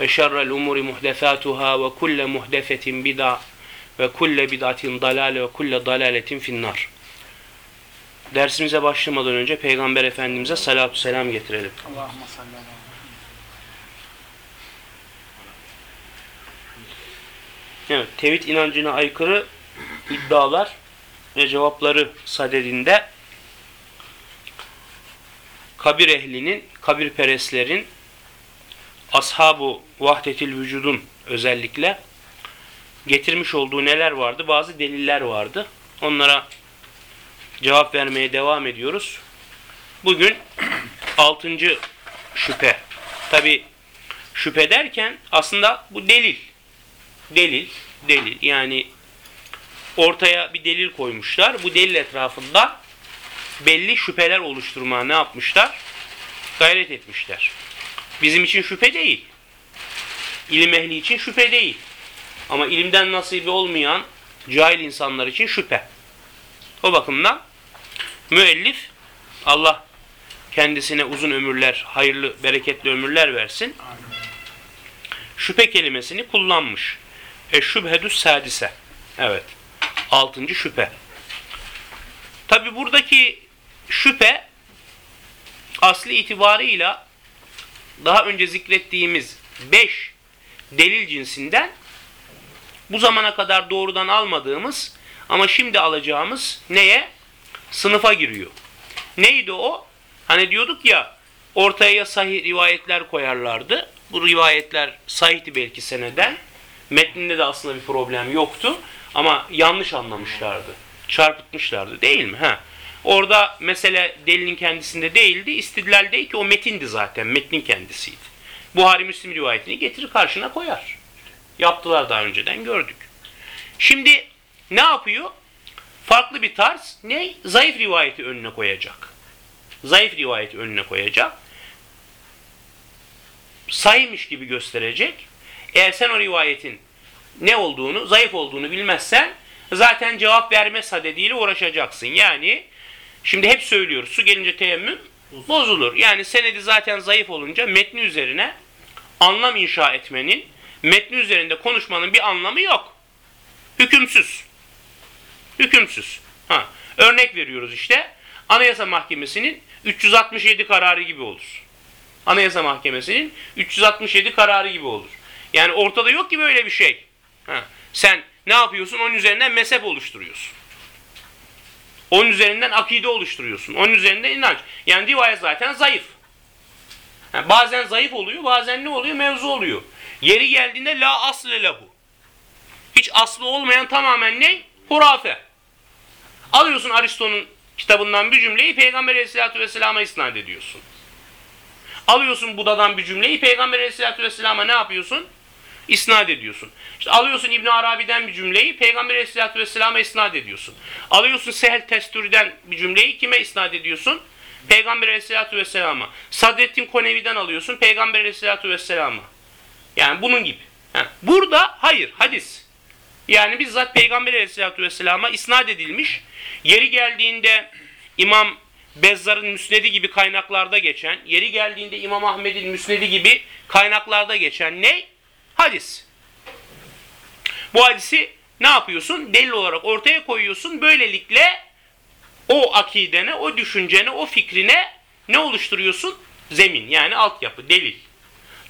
ve şerrel umuri muhdesatuhâ ve kulle muhdesetin bid'a ve kulle bid'atin dalale ve kulle dalaletin finnar. Dersimize başlamadan önce Peygamber Efendimiz'e salatü selam getirelim. Evet, tevhid inancına aykırı iddialar ve cevapları sadedinde kabir ehlinin, kabir kabirperestlerin ashabu vahdetil vücudun özellikle getirmiş olduğu neler vardı? Bazı deliller vardı. Onlara cevap vermeye devam ediyoruz. Bugün altıncı şüphe. Tabi şüphe derken aslında bu delil. Delil, delil. Yani ortaya bir delil koymuşlar. Bu delil etrafında belli şüpheler oluşturmaya ne yapmışlar? Gayret etmişler. Bizim için şüphe değil. İlim ehli için şüphe değil. Ama ilimden nasibi olmayan cahil insanlar için şüphe. O bakımdan müellif Allah kendisine uzun ömürler, hayırlı, bereketli ömürler versin. Şüphe kelimesini kullanmış. Eşşübhedü sadise. Evet. Altıncı şüphe. Tabi buradaki şüphe asli itibarıyla daha önce zikrettiğimiz beş delil cinsinden bu zamana kadar doğrudan almadığımız ama şimdi alacağımız neye? Sınıfa giriyor. Neydi o? Hani diyorduk ya ortaya ya sahih rivayetler koyarlardı. Bu rivayetler sahihti belki seneden. Metninde de aslında bir problem yoktu. Ama yanlış anlamışlardı. Çarpıtmışlardı değil mi? Ha. Orada mesele delinin kendisinde değildi. İstidlal değil ki o metindi zaten. Metnin kendisiydi. Buhari Müslim rivayetini getirir karşına koyar. Yaptılar daha önceden gördük. Şimdi ne yapıyor? Farklı bir tarz ne? Zayıf rivayeti önüne koyacak. Zayıf rivayeti önüne koyacak. Saymış gibi gösterecek. Eğer sen o rivayetin ne olduğunu, zayıf olduğunu bilmezsen zaten cevap verme sadediyle uğraşacaksın. Yani şimdi hep söylüyoruz su gelince teyemmüm bozulur. Yani senedi zaten zayıf olunca metni üzerine anlam inşa etmenin, metni üzerinde konuşmanın bir anlamı yok. Hükümsüz. Hükümsüz. Ha. Örnek veriyoruz işte. Anayasa Mahkemesi'nin 367 kararı gibi olur. Anayasa Mahkemesi'nin 367 kararı gibi olur. Yani ortada yok ki böyle bir şey. Ha. Sen ne yapıyorsun? Onun üzerinden mezhep oluşturuyorsun. Onun üzerinden akide oluşturuyorsun. Onun üzerinden inanç. Yani rivayet zaten zayıf. Ha, bazen zayıf oluyor, bazen ne oluyor? Mevzu oluyor. Yeri geldiğinde la asle lehu. Hiç aslı olmayan tamamen ne? Hurafe. Alıyorsun Aristo'nun kitabından bir cümleyi Peygamber Aleyhisselatü Vesselam'a isnat ediyorsun. Alıyorsun Buda'dan bir cümleyi Peygamber Aleyhisselatü Vesselam'a ne yapıyorsun? İsnat ediyorsun. İşte alıyorsun İbn Arabi'den bir cümleyi Peygamber Aleyhisselatü Vesselam'a isnat ediyorsun. Alıyorsun Sehel Testuri'den bir cümleyi kime isnat ediyorsun? Peygamber Aleyhisselatü Vesselam'a. Sadrettin Konevi'den alıyorsun Peygamber Aleyhisselatü Vesselam'a. Yani bunun gibi. Burada hayır hadis. Yani bizzat Peygamber Aleyhisselatü Vesselam'a isnat edilmiş. Yeri geldiğinde İmam Bezzar'ın müsnedi gibi kaynaklarda geçen, yeri geldiğinde İmam Ahmed'in müsnedi gibi kaynaklarda geçen ne? Hadis. Bu hadisi ne yapıyorsun? Delil olarak ortaya koyuyorsun. Böylelikle o akidene, o düşüncene, o fikrine ne oluşturuyorsun? Zemin yani altyapı, delil.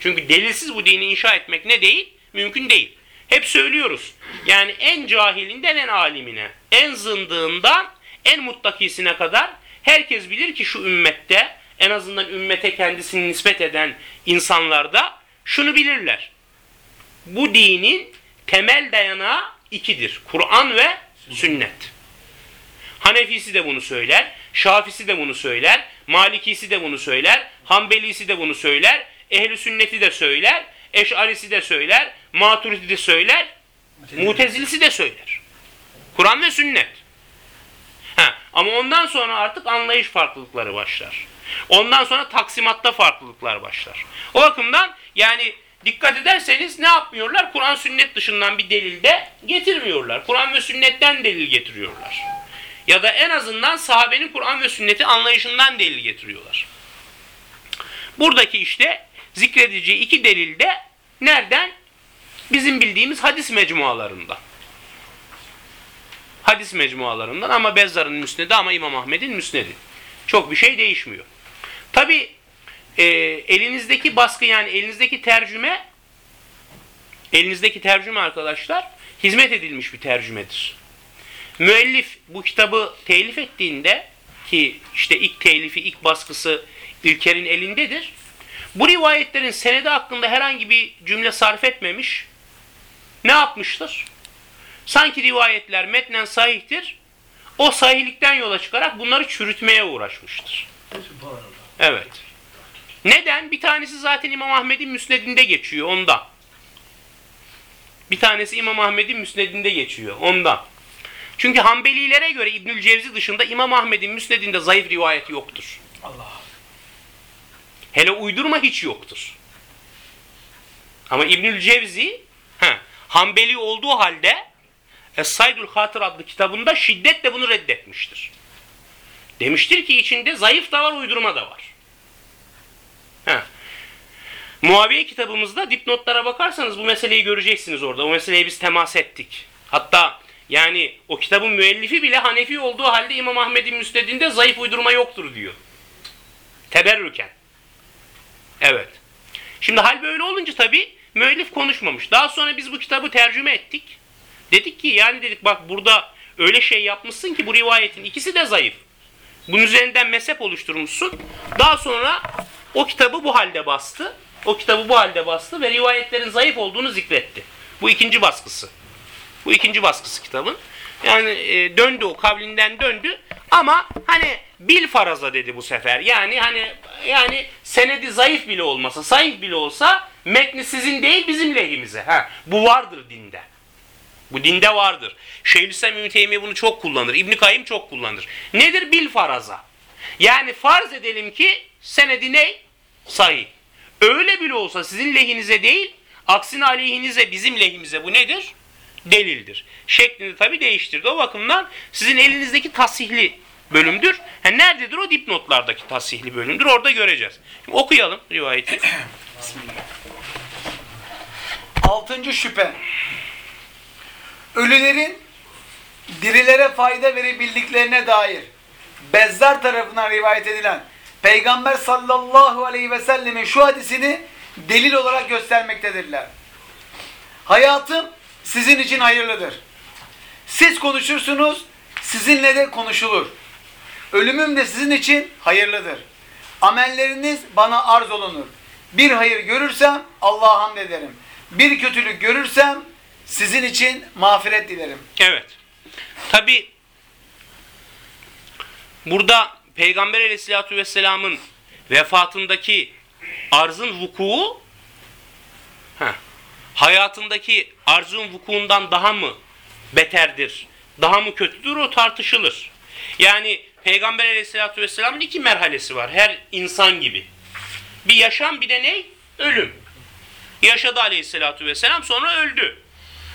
Çünkü delilsiz bu dini inşa etmek ne değil? Mümkün değil. hep söylüyoruz. Yani en cahilinden en alimine, en zındığından en muttakisine kadar herkes bilir ki şu ümmette en azından ümmete kendisini nispet eden insanlarda şunu bilirler. Bu dinin temel dayanağı ikidir. Kur'an ve sünnet. Hanefisi de bunu söyler, Şafisi de bunu söyler, Malikisi de bunu söyler, Hanbelisi de bunu söyler, Ehli Sünneti de söyler, Eş'arisi de söyler, Maturidi de söyler, Mutezilisi de söyler. Kur'an ve sünnet. Ha, ama ondan sonra artık anlayış farklılıkları başlar. Ondan sonra taksimatta farklılıklar başlar. O bakımdan yani dikkat ederseniz ne yapmıyorlar? Kur'an sünnet dışından bir delil de getirmiyorlar. Kur'an ve sünnetten delil getiriyorlar. Ya da en azından sahabenin Kur'an ve sünneti anlayışından delil getiriyorlar. Buradaki işte zikredeceği iki delil de nereden? Bizim bildiğimiz hadis mecmualarından. Hadis mecmualarından ama Bezzar'ın müsnedi ama İmam Ahmet'in müsnedi. Çok bir şey değişmiyor. Tabi e, elinizdeki baskı yani elinizdeki tercüme elinizdeki tercüme arkadaşlar hizmet edilmiş bir tercümedir. Müellif bu kitabı telif ettiğinde ki işte ilk telifi, ilk baskısı İlker'in elindedir. Bu rivayetlerin senedi hakkında herhangi bir cümle sarf etmemiş. Ne yapmıştır? Sanki rivayetler metnen sahihtir. O sahihlikten yola çıkarak bunları çürütmeye uğraşmıştır. Evet. Neden? Bir tanesi zaten İmam Ahmet'in müsnedinde geçiyor ondan. Bir tanesi İmam Ahmet'in müsnedinde geçiyor ondan. Çünkü Hanbelilere göre İbnül Cevzi dışında İmam Ahmet'in müsnedinde zayıf rivayet yoktur. Allah. Hele uydurma hiç yoktur. Ama İbnül Cevzi he, Hanbeli olduğu halde Es-Saydul Hatır adlı kitabında şiddetle bunu reddetmiştir. Demiştir ki içinde zayıf da var, uydurma da var. He. Muaviye kitabımızda dipnotlara bakarsanız bu meseleyi göreceksiniz orada. O meseleye biz temas ettik. Hatta yani o kitabın müellifi bile Hanefi olduğu halde İmam Ahmet'in müstedinde zayıf uydurma yoktur diyor. Teberrüken. Evet. Şimdi hal böyle olunca tabi müellif konuşmamış. Daha sonra biz bu kitabı tercüme ettik. Dedik ki yani dedik bak burada öyle şey yapmışsın ki bu rivayetin ikisi de zayıf. Bunun üzerinden mezhep oluşturmuşsun. Daha sonra o kitabı bu halde bastı. O kitabı bu halde bastı ve rivayetlerin zayıf olduğunu zikretti. Bu ikinci baskısı. Bu ikinci baskısı kitabın. Yani e, döndü o kavlinden döndü ama hani bil faraza dedi bu sefer. Yani hani yani senedi zayıf bile olmasa, zayıf bile olsa metni sizin değil bizim lehimize. Ha, bu vardır dinde. Bu dinde vardır. Şeyhülislam İbn Teymiye bunu çok kullanır. İbn Kayyim çok kullanır. Nedir bil faraza? Yani farz edelim ki senedi ne? Sahih. Öyle bile olsa sizin lehinize değil, aksine aleyhinize bizim lehimize bu nedir? Delildir. Şeklini tabi değiştirdi. O bakımdan sizin elinizdeki tasihli bölümdür. Ha, nerededir o dipnotlardaki tasihli bölümdür. Orada göreceğiz. Şimdi okuyalım rivayeti. Altıncı şüphe. Ölülerin dirilere fayda verebildiklerine dair Bezzar tarafından rivayet edilen Peygamber sallallahu aleyhi ve sellemin şu hadisini delil olarak göstermektedirler. Hayatım sizin için hayırlıdır. Siz konuşursunuz, sizinle de konuşulur. Ölümüm de sizin için hayırlıdır. Amelleriniz bana arz olunur. Bir hayır görürsem Allah'a hamd ederim. Bir kötülük görürsem sizin için mağfiret dilerim. Evet. Tabi burada Peygamber aleyhissalatü vesselamın vefatındaki arzın vukuu heh, hayatındaki arzın vukuundan daha mı beterdir, daha mı kötüdür o tartışılır. Yani Peygamber aleyhissalatü vesselamın iki merhalesi var her insan gibi. Bir yaşam bir de ne? Ölüm. Yaşadı aleyhissalatü vesselam sonra öldü.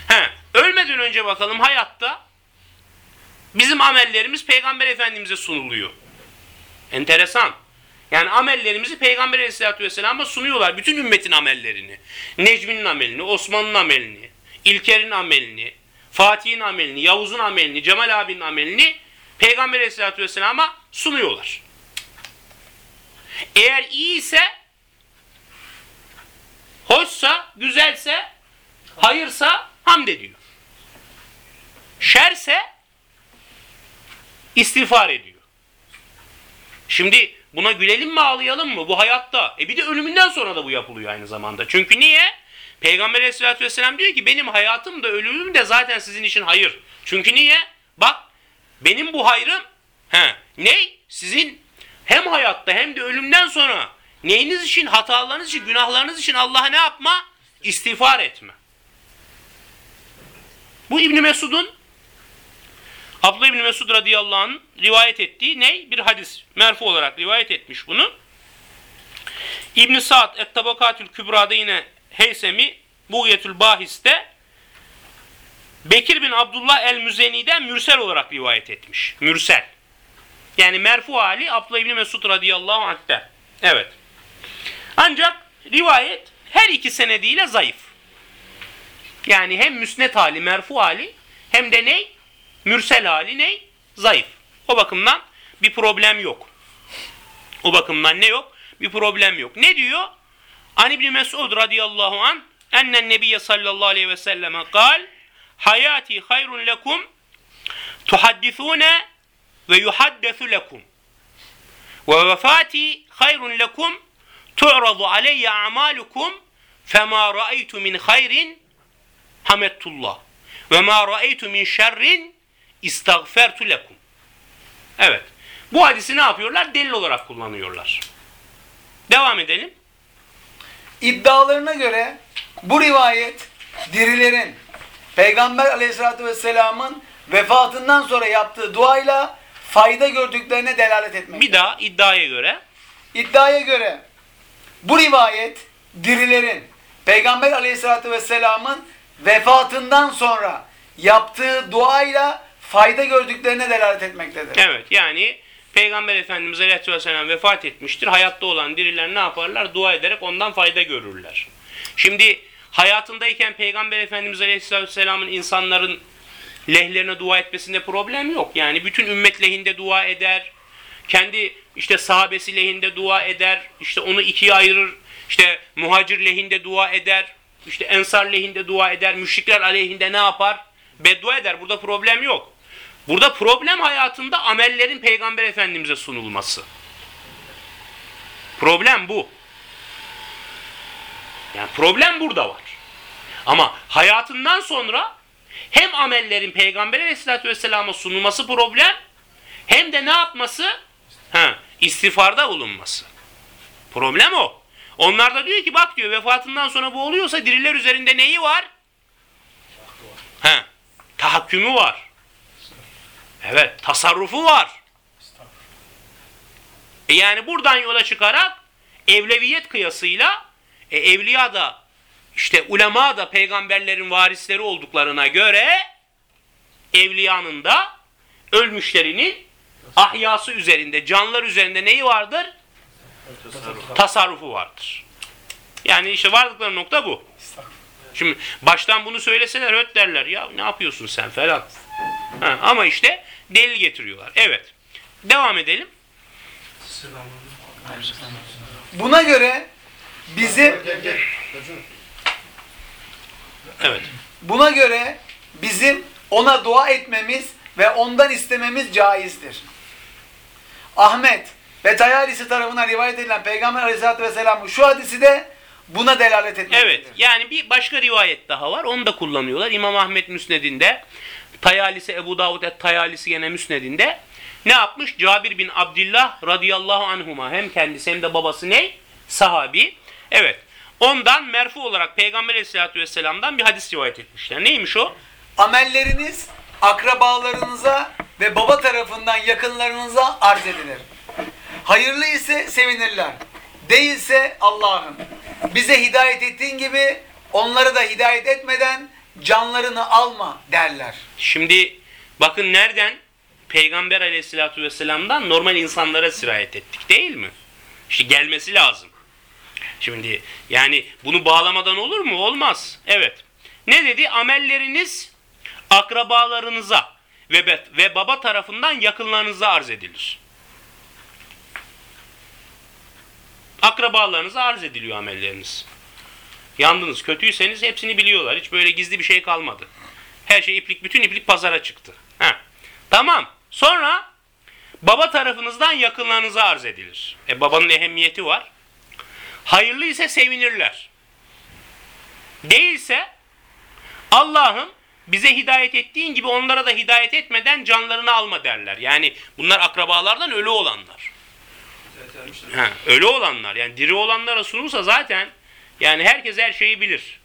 He, ölmeden önce bakalım hayatta bizim amellerimiz Peygamber Efendimiz'e sunuluyor. Enteresan. Yani amellerimizi Peygamber Aleyhisselatü Vesselam'a sunuyorlar. Bütün ümmetin amellerini. Necmi'nin amelini, Osman'ın amelini, İlker'in amelini, Fatih'in amelini, Yavuz'un amelini, Cemal abinin amelini Peygamber Aleyhisselatü Vesselam'a sunuyorlar. Eğer iyi ise, hoşsa, güzelse, hayırsa hamd ediyor. Şerse istiğfar ediyor. Şimdi buna gülelim mi ağlayalım mı? Bu hayatta. E bir de ölümünden sonra da bu yapılıyor aynı zamanda. Çünkü niye? Peygamber aleyhissalatü vesselam diyor ki benim hayatım da ölümüm de zaten sizin için hayır. Çünkü niye? Bak benim bu hayrım he, ne? Sizin hem hayatta hem de ölümden sonra neyiniz için, hatalarınız için, günahlarınız için Allah'a ne yapma? İstiğfar etme. Bu İbn Mesud'un Abdullah İbni Mesud radıyallahu anh rivayet ettiği ne? Bir hadis. Merfu olarak rivayet etmiş bunu. İbn Sa'd Et-Tabakatül Kübra'da yine Heysemi Buğyetül Bahis'te Bekir bin Abdullah el-Müzeni'den mürsel olarak rivayet etmiş. Mürsel. Yani merfu hali Abdullah İbni Mesud radıyallahu anh'te. Evet. Ancak rivayet her iki senediyle zayıf. Yani hem müsnet hali, merfu hali hem de ne? Mürsel hali ne? Zayıf. O bakımdan bir problem yok. O bakımdan ne yok? Bir problem yok. Ne diyor? An İbni Mesud radıyallahu an ennen nebiyye sallallahu aleyhi ve selleme kal hayati hayrun lekum tuhaddithune ve yuhaddesu lekum ve vefati hayrun lekum tu'radu aleyye a'malukum fema ra'aytu min hayrin hamettullah ve ma ra'aytu min şerrin istagfertu lekum. Evet. Bu hadisi ne yapıyorlar? Delil olarak kullanıyorlar. Devam edelim. İddialarına göre bu rivayet dirilerin Peygamber aleyhissalatü vesselamın vefatından sonra yaptığı duayla fayda gördüklerine delalet etmektedir. Bir daha iddiaya göre İddiaya göre bu rivayet dirilerin Peygamber aleyhissalatü vesselamın vefatından sonra yaptığı duayla fayda gördüklerine delalet etmektedir. evet yani Peygamber Efendimiz Aleyhisselam vefat etmiştir. Hayatta olan diriler ne yaparlar? Dua ederek ondan fayda görürler. Şimdi hayatındayken Peygamber Efendimiz Aleyhisselam'ın insanların lehlerine dua etmesinde problem yok. Yani bütün ümmet lehinde dua eder. Kendi işte sahabesi lehinde dua eder. İşte onu ikiye ayırır. İşte muhacir lehinde dua eder. İşte ensar lehinde dua eder. Müşrikler aleyhinde ne yapar? Beddua eder. Burada problem yok. Burada problem hayatında amellerin Peygamber Efendimiz'e sunulması. Problem bu. Yani problem burada var. Ama hayatından sonra hem amellerin Peygamber Aleyhisselatü Vesselam'a sunulması problem hem de ne yapması? Ha, istiğfarda bulunması. Problem o. Onlar da diyor ki bak diyor vefatından sonra bu oluyorsa diriler üzerinde neyi var? Ha, tahakkümü var. Evet, tasarrufu var. E yani buradan yola çıkarak evleviyet kıyasıyla e, evliya da işte ulema da peygamberlerin varisleri olduklarına göre evliyanın da ölmüşlerinin ahyası üzerinde, canlar üzerinde neyi vardır? Tasarrufu vardır. Yani işte vardıkları nokta bu. Şimdi baştan bunu söyleseler höt derler. Ya ne yapıyorsun sen falan. Ha, ama işte delil getiriyorlar. Evet. Devam edelim. Buna göre bizim Evet. buna göre bizim ona dua etmemiz ve ondan istememiz caizdir. Ahmet ve Tayalisi tarafından rivayet edilen Peygamber Aleyhisselatü Vesselam'ın şu hadisi de buna delalet etmektedir. Evet. Yani bir başka rivayet daha var. Onu da kullanıyorlar. İmam Ahmet Müsned'inde Tayalisi Ebu Davud et Tayalisi gene Müsned'inde ne yapmış? Cabir bin Abdullah radıyallahu anhuma hem kendisi hem de babası ne? Sahabi. Evet. Ondan merfu olarak Peygamber Aleyhisselatü Vesselam'dan bir hadis rivayet etmişler. Neymiş o? Amelleriniz akrabalarınıza ve baba tarafından yakınlarınıza arz edilir. Hayırlı ise sevinirler. Değilse Allah'ım bize hidayet ettiğin gibi onları da hidayet etmeden canlarını alma derler. Şimdi bakın nereden? Peygamber Aleyhisselatü Vesselam'dan normal insanlara sirayet ettik değil mi? İşte gelmesi lazım. Şimdi yani bunu bağlamadan olur mu? Olmaz. Evet. Ne dedi? Amelleriniz akrabalarınıza ve, ve baba tarafından yakınlarınıza arz edilir. Akrabalarınıza arz ediliyor amelleriniz. Yandınız. Kötüyseniz hepsini biliyorlar. Hiç böyle gizli bir şey kalmadı. Her şey iplik, bütün iplik pazara çıktı. Ha. Tamam. Sonra baba tarafınızdan yakınlarınıza arz edilir. E babanın ehemmiyeti var. Hayırlı ise sevinirler. Değilse Allah'ım bize hidayet ettiğin gibi onlara da hidayet etmeden canlarını alma derler. Yani bunlar akrabalardan ölü olanlar. Ha, ölü olanlar yani diri olanlara sunulsa zaten yani herkes her şeyi bilir.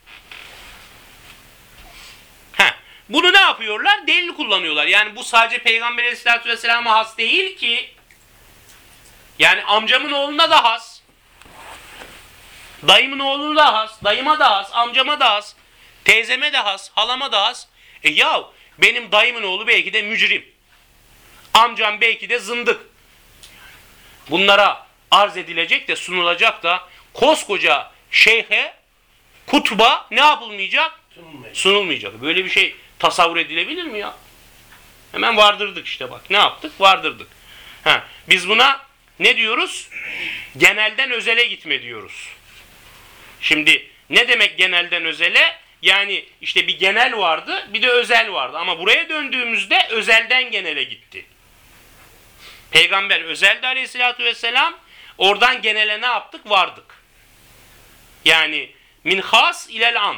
Ha, bunu ne yapıyorlar? Delil kullanıyorlar. Yani bu sadece Peygamber Aleyhisselatü Vesselam'a has değil ki. Yani amcamın oğluna da has. Dayımın oğluna da has. Dayıma da has. Amcama da has. Teyzeme de has. Halama da has. E ya benim dayımın oğlu belki de mücrim. Amcam belki de zındık. Bunlara arz edilecek de sunulacak da koskoca şeyhe, kutba ne yapılmayacak? Sunulmayacak. Böyle bir şey tasavvur edilebilir mi ya? Hemen vardırdık işte bak. Ne yaptık? Vardırdık. Ha, biz buna ne diyoruz? Genelden özele gitme diyoruz. Şimdi ne demek genelden özele? Yani işte bir genel vardı, bir de özel vardı. Ama buraya döndüğümüzde özelden genele gitti. Peygamber özeldi aleyhissalatü vesselam. Oradan genele ne yaptık? Vardık. Yani min has ilel am.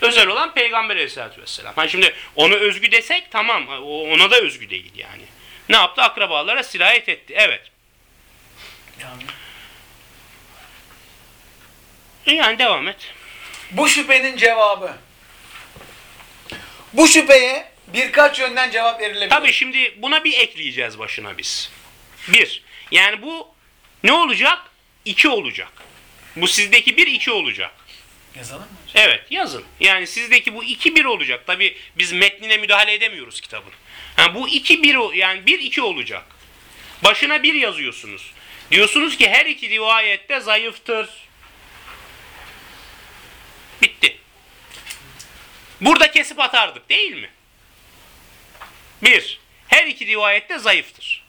Özel olan Peygamber aleyhissalatü vesselam. Ha şimdi onu özgü desek tamam. Ona da özgü değil yani. Ne yaptı? Akrabalara sirayet etti. Evet. E Yani devam et. Bu şüphenin cevabı. Bu şüpheye birkaç yönden cevap verilebilir. Tabii şimdi buna bir ekleyeceğiz başına biz. Bir. Yani bu ne olacak? İki olacak. Bu sizdeki bir iki olacak. Yazalım mı? Evet yazın. Yani sizdeki bu iki bir olacak. Tabii biz metnine müdahale edemiyoruz kitabın. Ha, bu iki bir yani bir iki olacak. Başına bir yazıyorsunuz. Diyorsunuz ki her iki rivayette zayıftır. Bitti. Burada kesip atardık değil mi? Bir. Her iki rivayette zayıftır.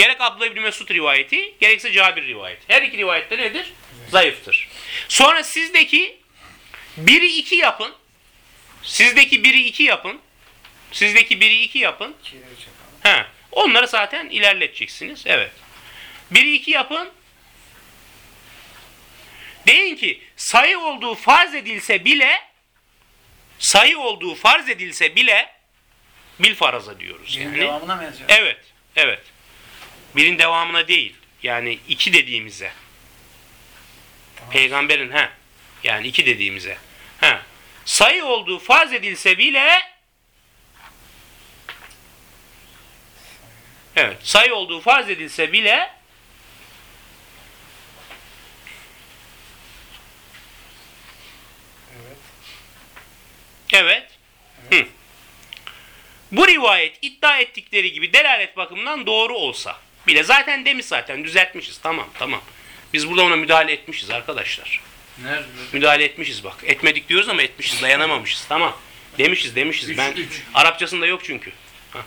Gerek Abdullah İbni Mesud rivayeti, gerekse Cabir rivayeti. Her iki rivayette nedir? Zayıftır. Sonra sizdeki biri iki yapın. Sizdeki biri iki yapın. Sizdeki biri iki yapın. He. Onları zaten ilerleteceksiniz. Evet. Biri iki yapın. Deyin ki sayı olduğu farz edilse bile sayı olduğu farz edilse bile bil faraza diyoruz yani. devamına mı? Evet. Evet. Birin devamına değil. Yani iki dediğimize. Peygamberin ha. Yani iki dediğimize. Ha. Sayı olduğu farz edilse bile Evet. Sayı olduğu farz edilse bile Evet. Hı. Bu rivayet iddia ettikleri gibi delalet bakımından doğru olsa bile zaten demiş zaten düzeltmişiz tamam tamam. Biz burada ona müdahale etmişiz arkadaşlar. Nerede? Müdahale etmişiz bak. Etmedik diyoruz ama etmişiz dayanamamışız tamam. Demişiz demişiz. Ben Arapçasında yok çünkü. Ha.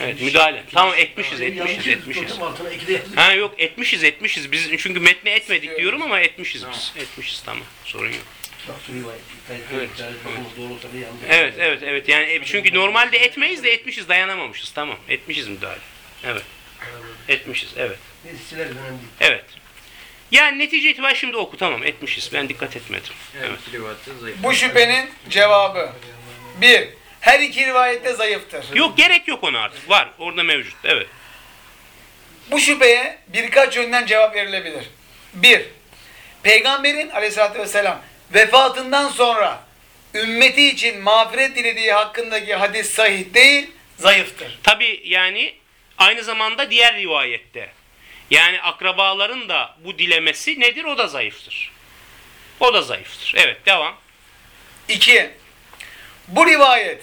Evet müdahale. Tamam etmişiz etmişiz etmişiz. Ha yok etmişiz etmişiz. Biz çünkü metne etmedik diyorum ama etmişiz biz. Etmişiz tamam. Sorun yok. Evet evet evet yani e, çünkü normalde etmeyiz de etmişiz dayanamamışız tamam etmişiz müdahale. Evet etmişiz evet sileriz önemli değil. evet. Yani netice itibariyle şimdi oku tamam etmişiz ben dikkat etmedim. Evet. Bu şüphenin cevabı. Bir. Her iki rivayette zayıftır. Yok gerek yok ona artık var orada mevcut evet. Bu şüpheye birkaç yönden cevap verilebilir. Bir. Peygamberin aleyhissalatü vesselam vefatından sonra ümmeti için mağfiret dilediği hakkındaki hadis sahih değil, zayıftır. Tabi yani aynı zamanda diğer rivayette yani akrabaların da bu dilemesi nedir o da zayıftır. O da zayıftır. Evet devam. İki. Bu rivayet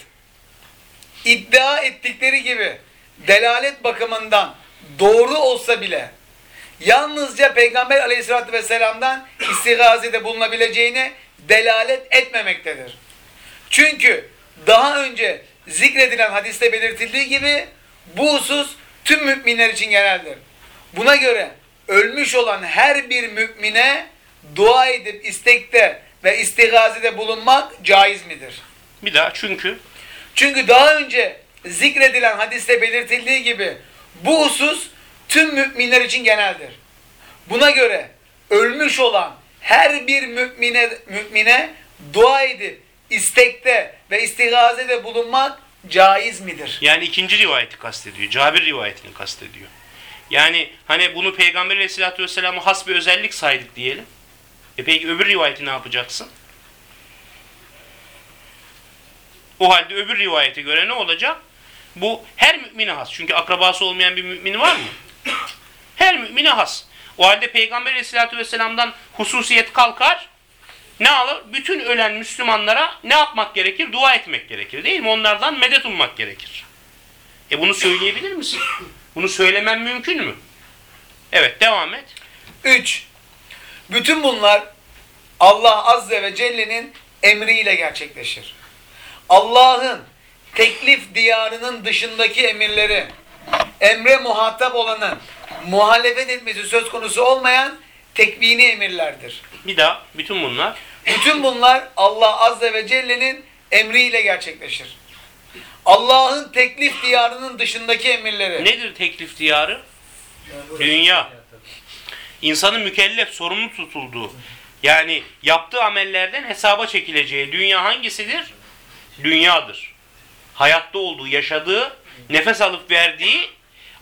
iddia ettikleri gibi delalet bakımından doğru olsa bile yalnızca Peygamber aleyhissalatü vesselam'dan istigazede bulunabileceğine delalet etmemektedir. Çünkü daha önce zikredilen hadiste belirtildiği gibi bu husus tüm müminler için geneldir. Buna göre ölmüş olan her bir mümine dua edip istekte ve istigazede bulunmak caiz midir? Bir daha çünkü Çünkü daha önce zikredilen hadiste belirtildiği gibi bu husus tüm müminler için geneldir. Buna göre ölmüş olan her bir mümine, mümine dua edip istekte ve istigazede bulunmak caiz midir? yani ikinci rivayeti kastediyor. Cabir rivayetini kastediyor. Yani hani bunu Peygamber Aleyhisselatü Vesselam'a has bir özellik saydık diyelim. E peki öbür rivayeti ne yapacaksın? O halde öbür rivayete göre ne olacak? Bu her mümine has. Çünkü akrabası olmayan bir mümin var mı? Her mümine has. O halde Peygamber Aleyhisselatü Vesselam'dan hususiyet kalkar. Ne alır? Bütün ölen Müslümanlara ne yapmak gerekir? Dua etmek gerekir değil mi? Onlardan medet ummak gerekir. E bunu söyleyebilir misin? Bunu söylemen mümkün mü? Evet devam et. 3. Bütün bunlar Allah Azze ve Celle'nin emriyle gerçekleşir. Allah'ın teklif diyarının dışındaki emirleri, emre muhatap olanın muhalefet etmesi söz konusu olmayan tekvini emirlerdir. Bir daha bütün bunlar. Bütün bunlar Allah Azze ve Celle'nin emriyle gerçekleşir. Allah'ın teklif diyarının dışındaki emirleri. Nedir teklif diyarı? Dünya. İnsanın mükellef, sorumlu tutulduğu, yani yaptığı amellerden hesaba çekileceği dünya hangisidir? Dünyadır. Hayatta olduğu, yaşadığı, nefes alıp verdiği,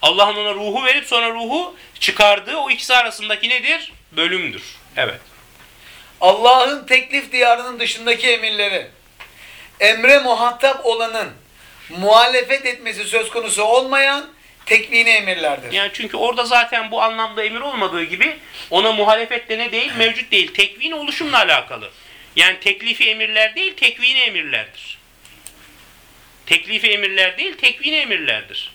Allah'ın ona ruhu verip sonra ruhu çıkardığı o ikisi arasındaki nedir? Bölümdür. Evet. Allah'ın teklif diyarının dışındaki emirleri, emre muhatap olanın muhalefet etmesi söz konusu olmayan tekvini emirlerdir. Yani çünkü orada zaten bu anlamda emir olmadığı gibi ona muhalefetle ne değil? Mevcut değil. Tekvin oluşumla alakalı. Yani teklifi emirler değil, tekvini emirlerdir. Teklifi emirler değil, tekvini emirlerdir.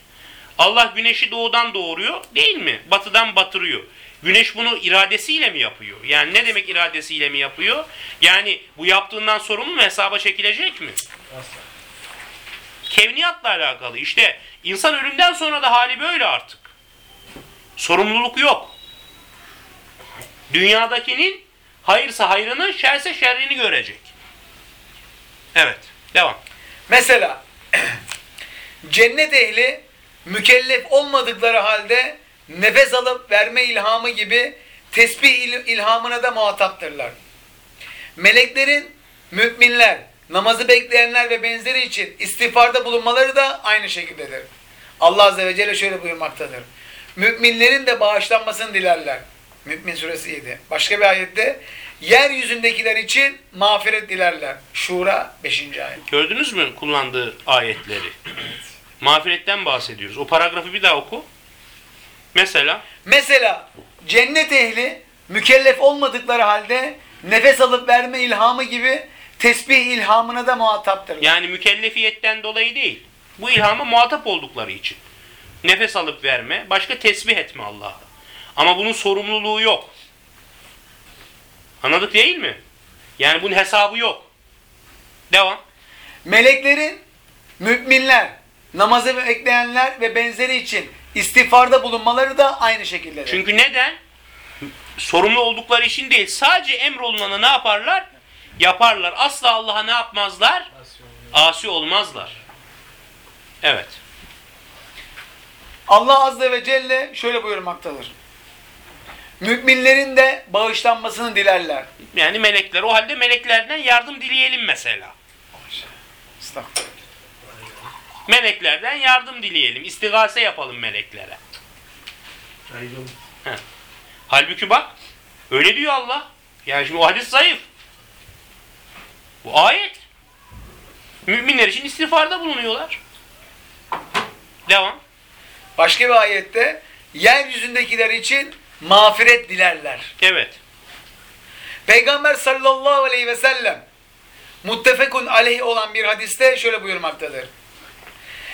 Allah güneşi doğudan doğuruyor değil mi? Batıdan batırıyor. Güneş bunu iradesiyle mi yapıyor? Yani ne demek iradesiyle mi yapıyor? Yani bu yaptığından sorumlu mu hesaba çekilecek mi? Kevniyatla alakalı. İşte insan ölümden sonra da hali böyle artık. Sorumluluk yok. Dünyadakinin hayırsa hayrını, şerse şerrini görecek. Evet. Devam. Mesela cennet ehli mükellef olmadıkları halde nefes alıp verme ilhamı gibi tesbih il- ilhamına da muhataptırlar. Meleklerin müminler, namazı bekleyenler ve benzeri için istiğfarda bulunmaları da aynı şekildedir. Allah Azze ve Celle şöyle buyurmaktadır. Müminlerin de bağışlanmasını dilerler. Mümin suresi 7. Başka bir ayette yeryüzündekiler için mağfiret dilerler. Şura 5. ayet. Gördünüz mü kullandığı ayetleri? Mağfiretten bahsediyoruz. O paragrafı bir daha oku. Mesela Mesela cennet ehli mükellef olmadıkları halde nefes alıp verme ilhamı gibi tesbih ilhamına da muhataptırlar. yani mükellefiyetten dolayı değil. Bu ilhama muhatap oldukları için. Nefes alıp verme, başka tesbih etme Allah'a. Ama bunun sorumluluğu yok. Anladık değil mi? Yani bunun hesabı yok. Devam. Meleklerin müminler, namazı bekleyenler ve benzeri için istiğfarda bulunmaları da aynı şekildedir. Çünkü neden? Sorumlu oldukları için değil. Sadece emrolunanı ne yaparlar? Yaparlar. Asla Allah'a ne yapmazlar? Asi olmazlar. Evet. Allah Azze ve Celle şöyle buyurmaktadır. Müminlerin de bağışlanmasını dilerler. Yani melekler. O halde meleklerden yardım dileyelim mesela. Estağfurullah. Meleklerden yardım dileyelim. İstigase yapalım meleklere. Halbuki bak öyle diyor Allah. Yani şimdi o hadis zayıf. Bu ayet. Müminler için istiğfarda bulunuyorlar. Devam. Başka bir ayette yeryüzündekiler için mağfiret dilerler. Evet. Peygamber sallallahu aleyhi ve sellem muttefekun aleyh olan bir hadiste şöyle buyurmaktadır.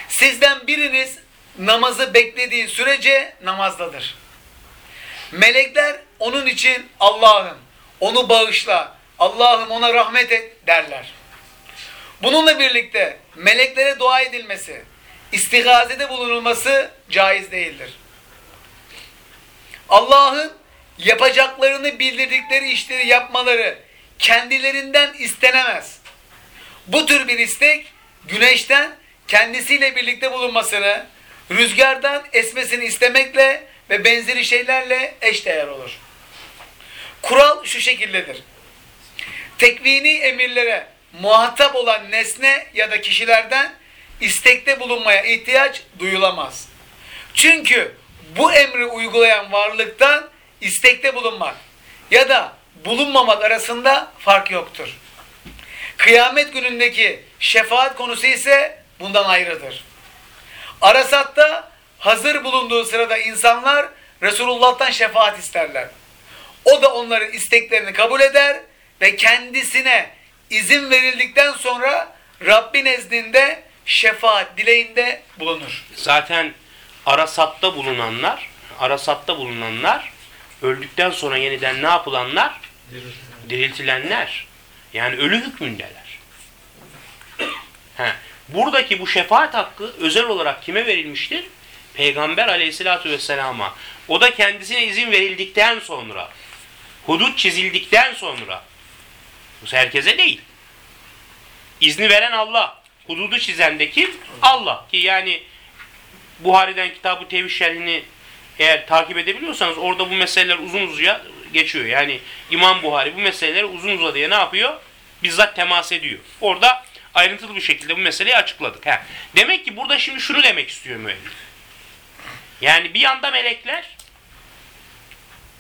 Sizden biriniz namazı beklediği sürece namazdadır. Melekler onun için Allah'ım onu bağışla, Allah'ım ona rahmet et derler. Bununla birlikte meleklere dua edilmesi, istigazede bulunulması caiz değildir. Allah'ın yapacaklarını bildirdikleri işleri yapmaları kendilerinden istenemez. Bu tür bir istek güneşten kendisiyle birlikte bulunmasını, rüzgardan esmesini istemekle ve benzeri şeylerle eşdeğer olur. Kural şu şekildedir. Tekvini emirlere muhatap olan nesne ya da kişilerden istekte bulunmaya ihtiyaç duyulamaz. Çünkü bu emri uygulayan varlıktan istekte bulunmak ya da bulunmamak arasında fark yoktur. Kıyamet günündeki şefaat konusu ise bundan ayrıdır. Arasat'ta hazır bulunduğu sırada insanlar Resulullah'tan şefaat isterler. O da onların isteklerini kabul eder ve kendisine izin verildikten sonra Rabbi nezdinde şefaat dileğinde bulunur. Zaten Arasat'ta bulunanlar, Arasat'ta bulunanlar öldükten sonra yeniden ne yapılanlar? Diriltilenler. Yani ölü hükmündeler. He. Buradaki bu şefaat hakkı özel olarak kime verilmiştir? Peygamber aleyhissalatü vesselama. O da kendisine izin verildikten sonra, hudut çizildikten sonra. Bu herkese değil. İzni veren Allah. Hududu çizen de kim? Allah. Ki yani Buhari'den kitabı tevhid eğer takip edebiliyorsanız orada bu meseleler uzun uzuya geçiyor. Yani İmam Buhari bu meseleleri uzun uzadıya ne yapıyor? Bizzat temas ediyor. Orada ayrıntılı bir şekilde bu meseleyi açıkladık. Ha. Demek ki burada şimdi şunu demek istiyor müellif. Yani bir yanda melekler,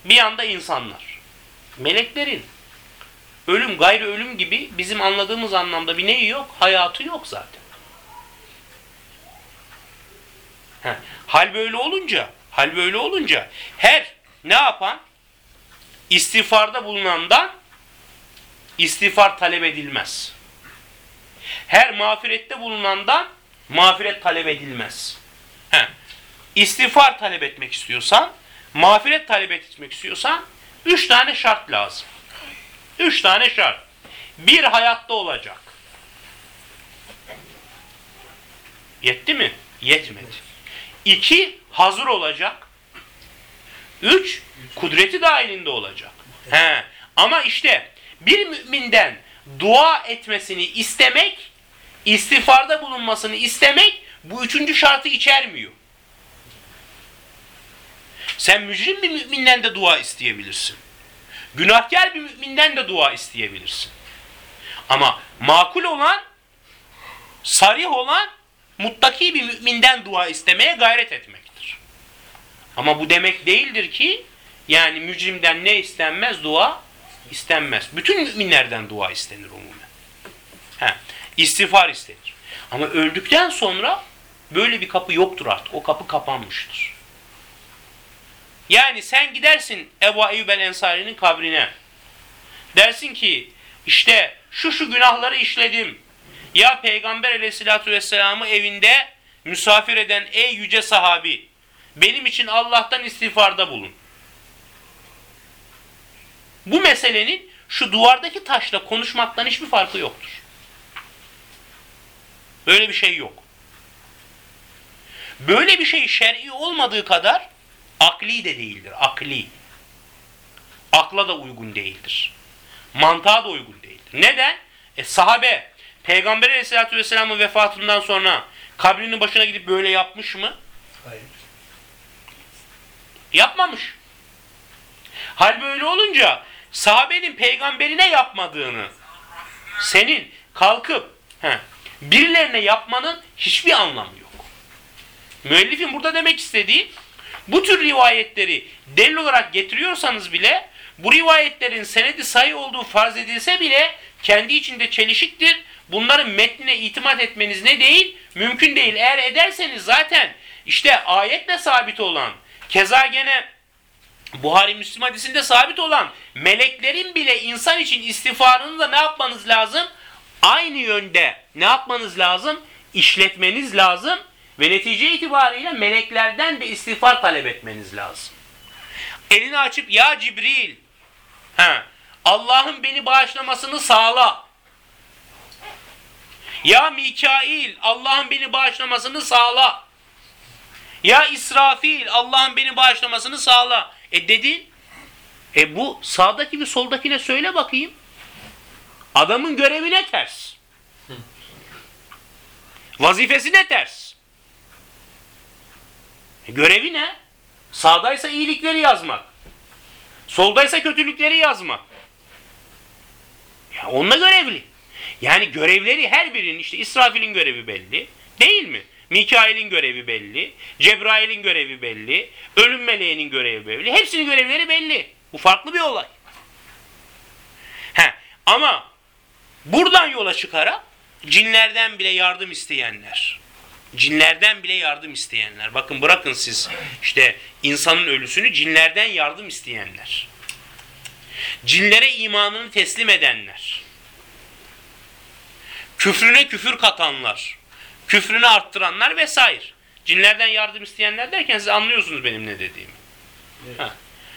bir yanda insanlar. Meleklerin ölüm, gayrı ölüm gibi bizim anladığımız anlamda bir neyi yok? Hayatı yok zaten. Heh. Hal böyle olunca, hal böyle olunca her ne yapan? İstiğfarda bulunandan istiğfar talep edilmez. Her mağfirette bulunandan mağfiret talep edilmez. Heh. İstiğfar talep etmek istiyorsan, mağfiret talep etmek istiyorsan üç tane şart lazım. Üç tane şart. Bir hayatta olacak. Yetti mi? Yetmedi. İki hazır olacak. Üç kudreti dahilinde olacak. He. Ama işte bir müminden dua etmesini istemek, istiğfarda bulunmasını istemek bu üçüncü şartı içermiyor. Sen mücrim bir müminden de dua isteyebilirsin. Günahkar bir müminden de dua isteyebilirsin. Ama makul olan, sarih olan, muttaki bir müminden dua istemeye gayret etmektir. Ama bu demek değildir ki, yani mücrimden ne istenmez? Dua istenmez. Bütün müminlerden dua istenir umumen. He, istiğfar istenir. Ama öldükten sonra böyle bir kapı yoktur artık. O kapı kapanmıştır. Yani sen gidersin Ebu Eyyub el Ensari'nin kabrine. Dersin ki işte şu şu günahları işledim. Ya Peygamber aleyhissalatü vesselam'ı evinde misafir eden ey yüce sahabi benim için Allah'tan istiğfarda bulun. Bu meselenin şu duvardaki taşla konuşmaktan hiçbir farkı yoktur. Böyle bir şey yok. Böyle bir şey şer'i olmadığı kadar akli de değildir. Akli. Akla da uygun değildir. Mantığa da uygun değildir. Neden? E sahabe Peygamber aleyhissalatü vesselamın vefatından sonra kabrinin başına gidip böyle yapmış mı? Hayır. Yapmamış. Hal böyle olunca sahabenin peygamberine yapmadığını senin kalkıp he, birilerine yapmanın hiçbir anlamı yok. Müellifin burada demek istediği bu tür rivayetleri delil olarak getiriyorsanız bile bu rivayetlerin senedi sayı olduğu farz edilse bile kendi içinde çelişiktir. Bunların metnine itimat etmeniz ne değil? Mümkün değil. Eğer ederseniz zaten işte ayetle sabit olan keza gene Buhari Müslim hadisinde sabit olan meleklerin bile insan için istiğfarını da ne yapmanız lazım? Aynı yönde ne yapmanız lazım? İşletmeniz lazım ve netice itibariyle meleklerden de istiğfar talep etmeniz lazım. Elini açıp ya Cibril Allah'ın beni bağışlamasını sağla. Ya Mikail Allah'ın beni bağışlamasını sağla. Ya İsrafil Allah'ın beni bağışlamasını sağla. E dedi. E bu sağdaki ve soldakine söyle bakayım. Adamın görevine ters. Vazifesine ters. E görevi ne? Sağdaysa iyilikleri yazmak. Soldaysa kötülükleri yazmak. Ya onunla görevli. Yani görevleri her birinin işte İsrafil'in görevi belli. Değil mi? Mikail'in görevi belli. Cebrail'in görevi belli. Ölüm meleğinin görevi belli. Hepsinin görevleri belli. Bu farklı bir olay. He, ama buradan yola çıkarak cinlerden bile yardım isteyenler. Cinlerden bile yardım isteyenler. Bakın bırakın siz işte insanın ölüsünü cinlerden yardım isteyenler. Cinlere imanını teslim edenler. Küfrüne küfür katanlar. Küfrünü arttıranlar vesaire. Cinlerden yardım isteyenler derken siz anlıyorsunuz benim ne dediğimi. Ha.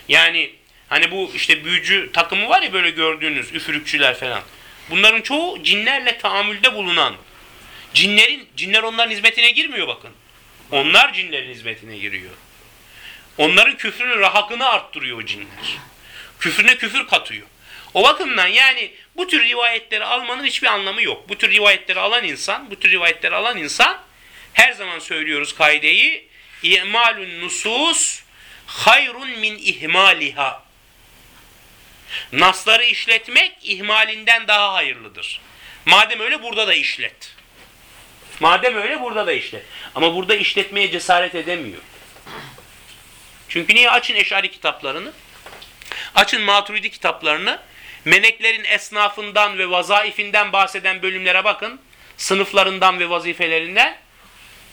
Yani hani bu işte büyücü takımı var ya böyle gördüğünüz üfürükçüler falan. Bunların çoğu cinlerle tahammülde bulunan. Cinlerin cinler onların hizmetine girmiyor bakın. Onlar cinlerin hizmetine giriyor. Onların küfrünü, rahakını arttırıyor o cinler. Küfrüne küfür katıyor. O bakımdan yani bu tür rivayetleri almanın hiçbir anlamı yok. Bu tür rivayetleri alan insan, bu tür rivayetleri alan insan her zaman söylüyoruz kaideyi İ'malun nusus hayrun min ihmaliha. Nasları işletmek ihmalinden daha hayırlıdır. Madem öyle burada da işlet. Madem öyle burada da işlet. Ama burada işletmeye cesaret edemiyor. Çünkü niye? Açın Eşari kitaplarını. Açın Maturidi kitaplarını. Meleklerin esnafından ve vazaifinden bahseden bölümlere bakın. Sınıflarından ve vazifelerinden.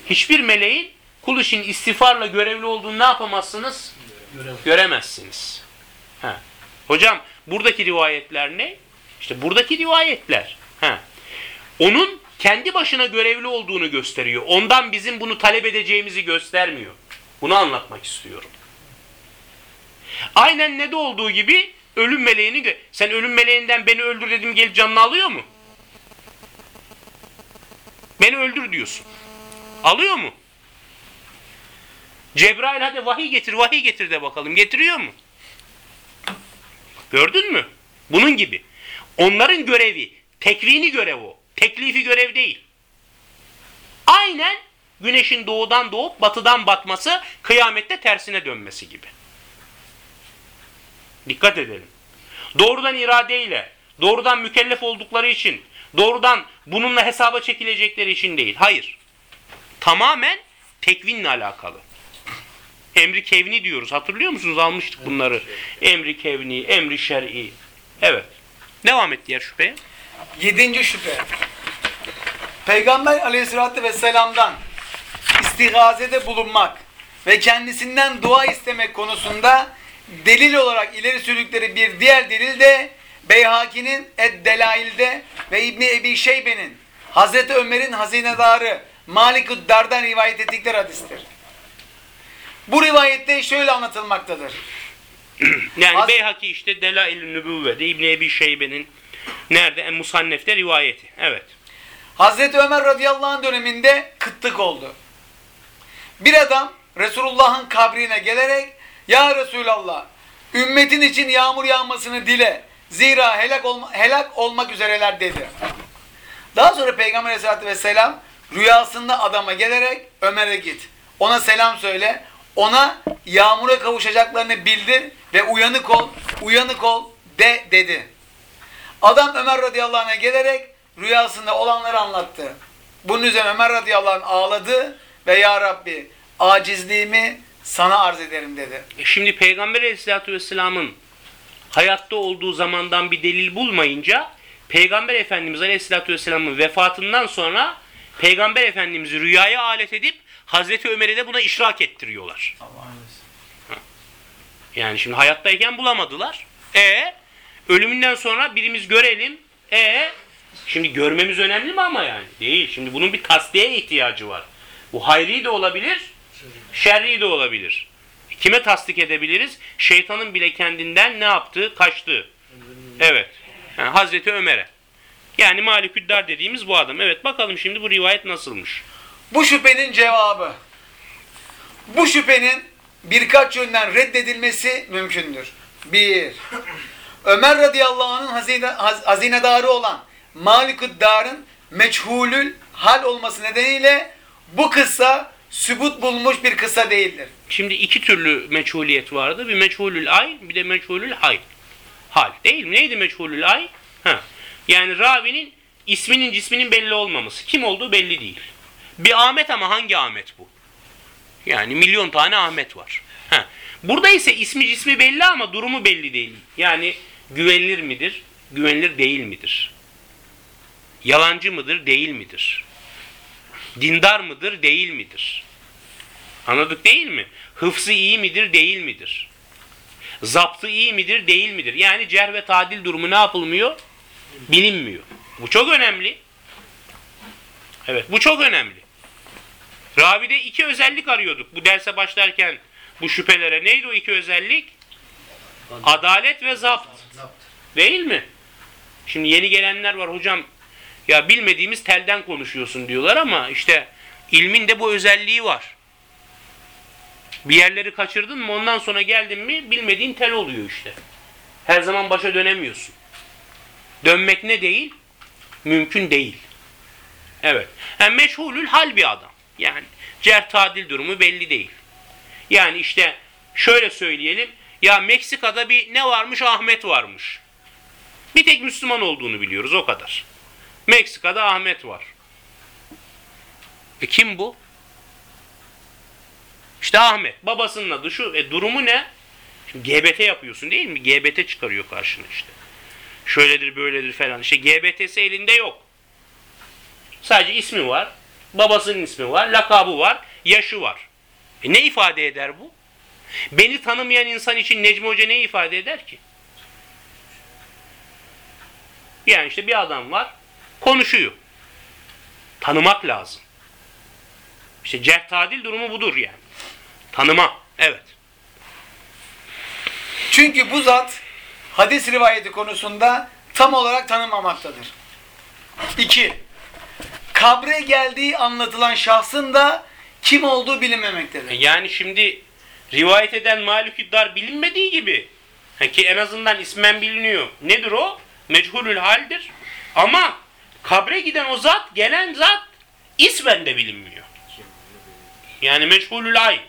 Hiçbir meleğin kul için istiğfarla görevli olduğunu ne yapamazsınız? Göremez. Göremezsiniz. Ha. Hocam buradaki rivayetler ne? İşte buradaki rivayetler. Ha. Onun kendi başına görevli olduğunu gösteriyor. Ondan bizim bunu talep edeceğimizi göstermiyor. Bunu anlatmak istiyorum. Aynen ne de olduğu gibi ölüm meleğini gö- sen ölüm meleğinden beni öldür dedim gelip canını alıyor mu? Beni öldür diyorsun. Alıyor mu? Cebrail hadi vahiy getir, vahiy getir de bakalım. Getiriyor mu? Gördün mü? Bunun gibi. Onların görevi, tekvini görev o. Teklifi görev değil. Aynen güneşin doğudan doğup batıdan batması, kıyamette tersine dönmesi gibi. Dikkat edelim. Doğrudan iradeyle, doğrudan mükellef oldukları için, doğrudan bununla hesaba çekilecekleri için değil. Hayır. Tamamen tekvinle alakalı. Emri kevni diyoruz. Hatırlıyor musunuz? Almıştık bunları. Emri kevni, emri şer'i. Evet. Devam et diğer şüpheye. Yedinci şüphe. Peygamber aleyhissalatü vesselam'dan istigazede bulunmak ve kendisinden dua istemek konusunda delil olarak ileri sürdükleri bir diğer delil de Beyhaki'nin Ed-Delail'de ve İbni Ebi Şeybe'nin Hazreti Ömer'in hazinedarı Malik-ü Dar'dan rivayet ettikleri hadistir. Bu rivayette şöyle anlatılmaktadır. Yani Az- Beyhaki işte Delail-i Nübüvve'de İbni Ebi Şeybe'nin nerede? Musannef'te rivayeti. Evet. Hazreti Ömer radıyallahu anh döneminde kıtlık oldu. Bir adam Resulullah'ın kabrine gelerek Ya Resulallah ümmetin için yağmur yağmasını dile. Zira helak, olma, helak olmak üzereler dedi. Daha sonra Peygamber aleyhissalatü vesselam rüyasında adama gelerek Ömer'e git. Ona selam söyle. Ona yağmura kavuşacaklarını bildir ve uyanık ol, uyanık ol de dedi. Adam Ömer radıyallahu anh'a gelerek rüyasında olanları anlattı. Bunun üzerine Ömer radıyallahu anh ağladı ve Ya Rabbi acizliğimi sana arz ederim dedi. E Şimdi Peygamber Aleyhisselatü Vesselam'ın hayatta olduğu zamandan bir delil bulmayınca Peygamber Efendimiz Aleyhisselatü Vesselam'ın vefatından sonra Peygamber Efendimiz'i rüyaya alet edip Hazreti Ömer'e de buna işrak ettiriyorlar. Yani şimdi hayattayken bulamadılar. E ölümünden sonra birimiz görelim. E şimdi görmemiz önemli mi ama yani? Değil. Şimdi bunun bir tasdiye ihtiyacı var. Bu hayri de olabilir, şerri de olabilir. Kime tasdik edebiliriz? Şeytanın bile kendinden ne yaptığı, kaçtığı. Evet. Yani Hazreti Ömer'e. Yani Maliküddar dediğimiz bu adam. Evet bakalım şimdi bu rivayet nasılmış? Bu şüphenin cevabı. Bu şüphenin birkaç yönden reddedilmesi mümkündür. Bir, Ömer radıyallahu anh'ın hazine, haz- hazinedarı olan Malikud-Dar'ın meçhulül hal olması nedeniyle bu kıssa sübut bulmuş bir kıssa değildir. Şimdi iki türlü meçhuliyet vardı. Bir meçhulül ay, bir de meçhulül hay. Hal. Değil mi? Neydi meçhulül ay? Ha. Yani ravinin isminin cisminin belli olmaması. Kim olduğu belli değil. Bir Ahmet ama hangi Ahmet bu? Yani milyon tane Ahmet var. Ha. Burada ise ismi cismi belli ama durumu belli değil. Yani güvenilir midir? Güvenilir değil midir? Yalancı mıdır? Değil midir? Dindar mıdır? Değil midir? Anladık değil mi? Hıfzı iyi midir, değil midir? Zaptı iyi midir, değil midir? Yani cerh ve tadil durumu ne yapılmıyor? Bilinmiyor. Bu çok önemli. Evet, bu çok önemli. Ravi'de iki özellik arıyorduk bu derse başlarken bu şüphelere. Neydi o iki özellik? Adalet ve zapt. Değil mi? Şimdi yeni gelenler var hocam ya bilmediğimiz telden konuşuyorsun diyorlar ama işte ilmin de bu özelliği var. Bir yerleri kaçırdın mı ondan sonra geldin mi bilmediğin tel oluyor işte. Her zaman başa dönemiyorsun. Dönmek ne değil? Mümkün değil. Evet. Yani meşhulül hal bir adam. Yani cerh tadil durumu belli değil. Yani işte şöyle söyleyelim. Ya Meksika'da bir ne varmış? Ahmet varmış. Bir tek Müslüman olduğunu biliyoruz o kadar. Meksika'da Ahmet var. E kim bu? İşte Ahmet. Babasının adı şu. E durumu ne? Şimdi GBT yapıyorsun değil mi? GBT çıkarıyor karşına işte. Şöyledir böyledir falan. İşte GBT'si elinde yok. Sadece ismi var. Babasının ismi var. Lakabı var. Yaşı var. E ne ifade eder bu? Beni tanımayan insan için Necmi Hoca ne ifade eder ki? Yani işte bir adam var. Konuşuyor. Tanımak lazım. İşte cerh tadil durumu budur yani. Tanıma. Evet. Çünkü bu zat hadis rivayeti konusunda tam olarak tanınmamaktadır. 2. Kabre geldiği anlatılan şahsın da kim olduğu E bilinmemektedir. Yani şimdi rivayet eden Malik Dar bilinmediği gibi ki en azından ismen biliniyor. Nedir o? Meçhulül haldir. Ama kabre giden o zat, gelen zat ismen de bilinmiyor. Yani meçhulül ay.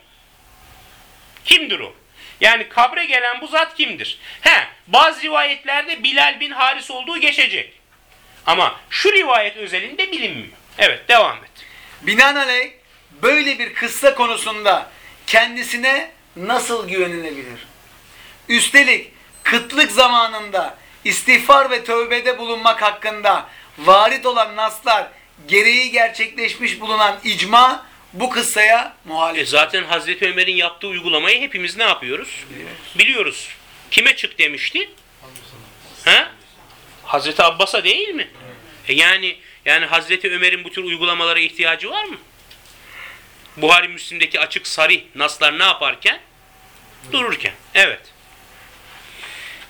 Kimdir o? Yani kabre gelen bu zat kimdir? He, bazı rivayetlerde Bilal bin Haris olduğu geçecek. Ama şu rivayet özelinde bilinmiyor. Evet, devam et. Binaenaleyh böyle bir kıssa konusunda kendisine nasıl güvenilebilir? Üstelik kıtlık zamanında istiğfar ve tövbede bulunmak hakkında varit olan naslar gereği gerçekleşmiş bulunan icma bu kıssaya E muhalif. zaten Hazreti Ömer'in yaptığı uygulamayı hepimiz ne yapıyoruz? Biliyoruz. Kime çık demişti? He? Hazreti Abbas'a değil mi? E yani yani Hazreti Ömer'in bu tür uygulamalara ihtiyacı var mı? Buhari Müslim'deki açık sarih naslar ne yaparken? Dururken. Evet.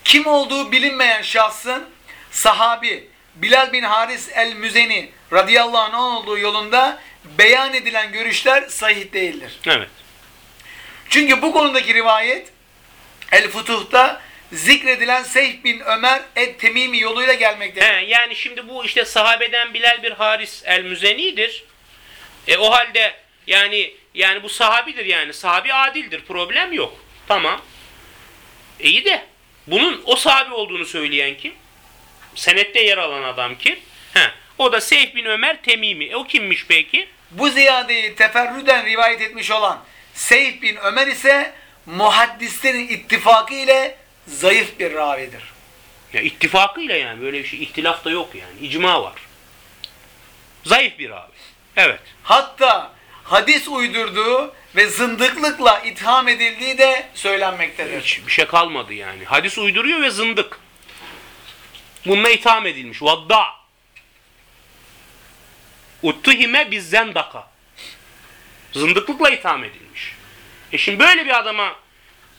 Kim olduğu bilinmeyen şahsın sahabi Bilal bin Haris el-Müzeni radıyallahu anh olduğu yolunda beyan edilen görüşler sahih değildir. Evet. Çünkü bu konudaki rivayet El Futuh'ta zikredilen Seyf bin Ömer et-Temimi yoluyla gelmektedir. He, yani şimdi bu işte sahabeden Bilal bir Haris el-Müzeni'dir. E o halde yani yani bu sahabidir yani. Sahabi adildir. Problem yok. Tamam. İyi de bunun o sahabi olduğunu söyleyen kim? Senette yer alan adam kim? He, o da Seyf bin Ömer Temimi. E, o kimmiş peki? Bu ziyadeyi teferrüden rivayet etmiş olan Seyf bin Ömer ise muhaddislerin ittifakı ile zayıf bir ravidir. Ya ittifakıyla yani böyle bir şey ihtilaf da yok yani. İcma var. Zayıf bir abi. Evet. Hatta hadis uydurduğu ve zındıklıkla itham edildiği de söylenmektedir. Hiç bir şey kalmadı yani. Hadis uyduruyor ve zındık. Bununla itham edilmiş. Vadda. Uttihime bizden daka. Zındıklıkla itham edilmiş. E şimdi böyle bir adama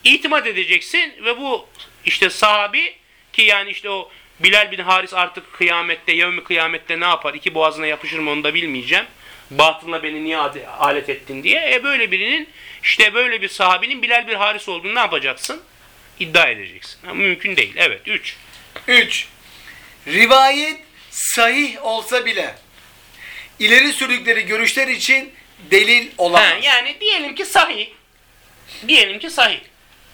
itimat edeceksin ve bu işte sahabi ki yani işte o Bilal bin Haris artık kıyamette, yevmi kıyamette ne yapar? İki boğazına yapışır mı onu da bilmeyeceğim. Batınla beni niye alet ettin diye. E böyle birinin işte böyle bir sahabinin Bilal bin Haris olduğunu ne yapacaksın? İddia edeceksin. Ha, mümkün değil. Evet. Üç. 3. Rivayet sahih olsa bile ileri sürdükleri görüşler için delil olamaz. Ha, yani diyelim ki sahih. Diyelim ki sahih.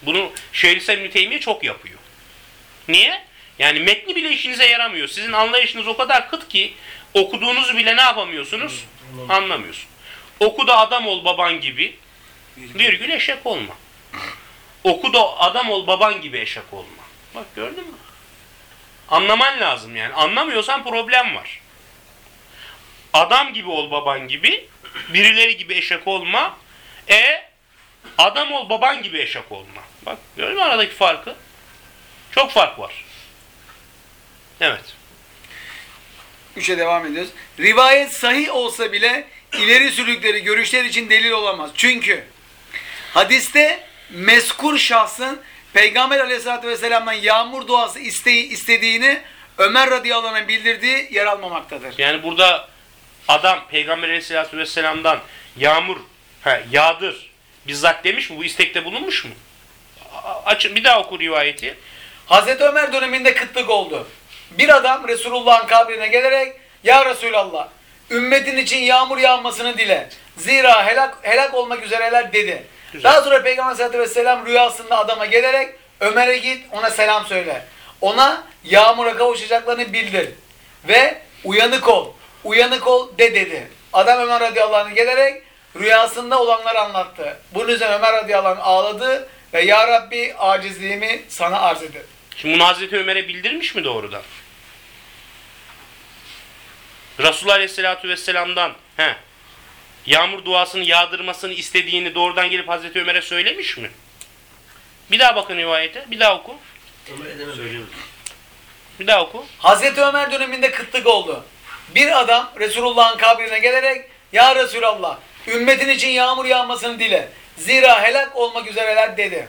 Bunu Şeyhülislam İbni Teymiye çok yapıyor. Niye? Yani metni bile işinize yaramıyor. Sizin anlayışınız o kadar kıt ki okuduğunuzu bile ne yapamıyorsunuz? Anlamıyorsun. Oku da adam ol baban gibi. Virgül eşek olma. Oku da adam ol baban gibi eşek olma. Bak gördün mü? Anlaman lazım yani. Anlamıyorsan problem var. Adam gibi ol baban gibi. Birileri gibi eşek olma. E adam ol baban gibi eşek olma. Bak gördün mü aradaki farkı? Çok fark var. Evet. 3'e devam ediyoruz. Rivayet sahih olsa bile ileri sürdükleri görüşler için delil olamaz. Çünkü hadiste meskur şahsın Peygamber aleyhissalatü vesselam'dan yağmur duası isteği, istediğini Ömer radıyallahu anh'a bildirdiği yer almamaktadır. Yani burada adam Peygamber aleyhissalatü vesselam'dan yağmur he, yağdır bizzat demiş mi? Bu istekte bulunmuş mu? Açın bir daha oku rivayeti. Hazreti Ömer döneminde kıtlık oldu. Bir adam Resulullah'ın kabrine gelerek Ya Resulallah ümmetin için yağmur yağmasını dile. Zira helak, helak olmak üzereler dedi. Güzel. Daha sonra Peygamber Aleyhisselatü Vesselam rüyasında adama gelerek Ömer'e git ona selam söyle. Ona yağmura kavuşacaklarını bildir. Ve uyanık ol. Uyanık ol de dedi. Adam Ömer radıyallahu anh gelerek rüyasında olanları anlattı. Bunun üzerine Ömer radıyallahu anh ağladı ve Ya Rabbi acizliğimi sana arz ederim. Şimdi bunu Hazreti Ömer'e bildirmiş mi doğrudan? Resulullah Aleyhisselatü Vesselam'dan he, yağmur duasını yağdırmasını istediğini doğrudan gelip Hazreti Ömer'e söylemiş mi? Bir daha bakın rivayete. Bir daha oku. Bir daha oku. Hazreti Ömer döneminde kıtlık oldu. Bir adam Resulullah'ın kabrine gelerek Ya Resulallah ümmetin için yağmur yağmasını dile. Zira helak olmak üzereler dedi.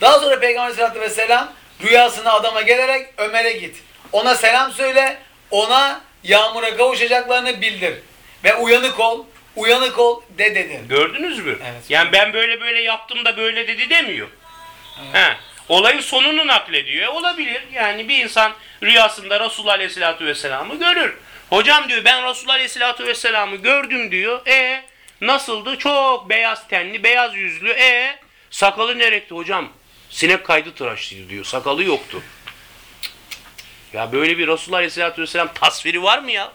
Daha sonra Peygamber Aleyhisselatü Vesselam rüyasına adama gelerek Ömer'e git. Ona selam söyle. Ona yağmura kavuşacaklarını bildir. Ve uyanık ol. Uyanık ol de dedi. Gördünüz mü? Evet. Yani ben böyle böyle yaptım da böyle dedi demiyor. He. Olayın sonunu naklediyor. E, olabilir. Yani bir insan rüyasında Resulullah Aleyhisselatü Vesselam'ı görür. Hocam diyor ben Resulullah Aleyhisselatü Vesselam'ı gördüm diyor. E nasıldı? Çok beyaz tenli, beyaz yüzlü. E sakalı nerekti hocam? Sinek kaydı tıraşlıydı diyor. Sakalı yoktu. Ya böyle bir Resulullah Aleyhisselatü Vesselam tasviri var mı ya?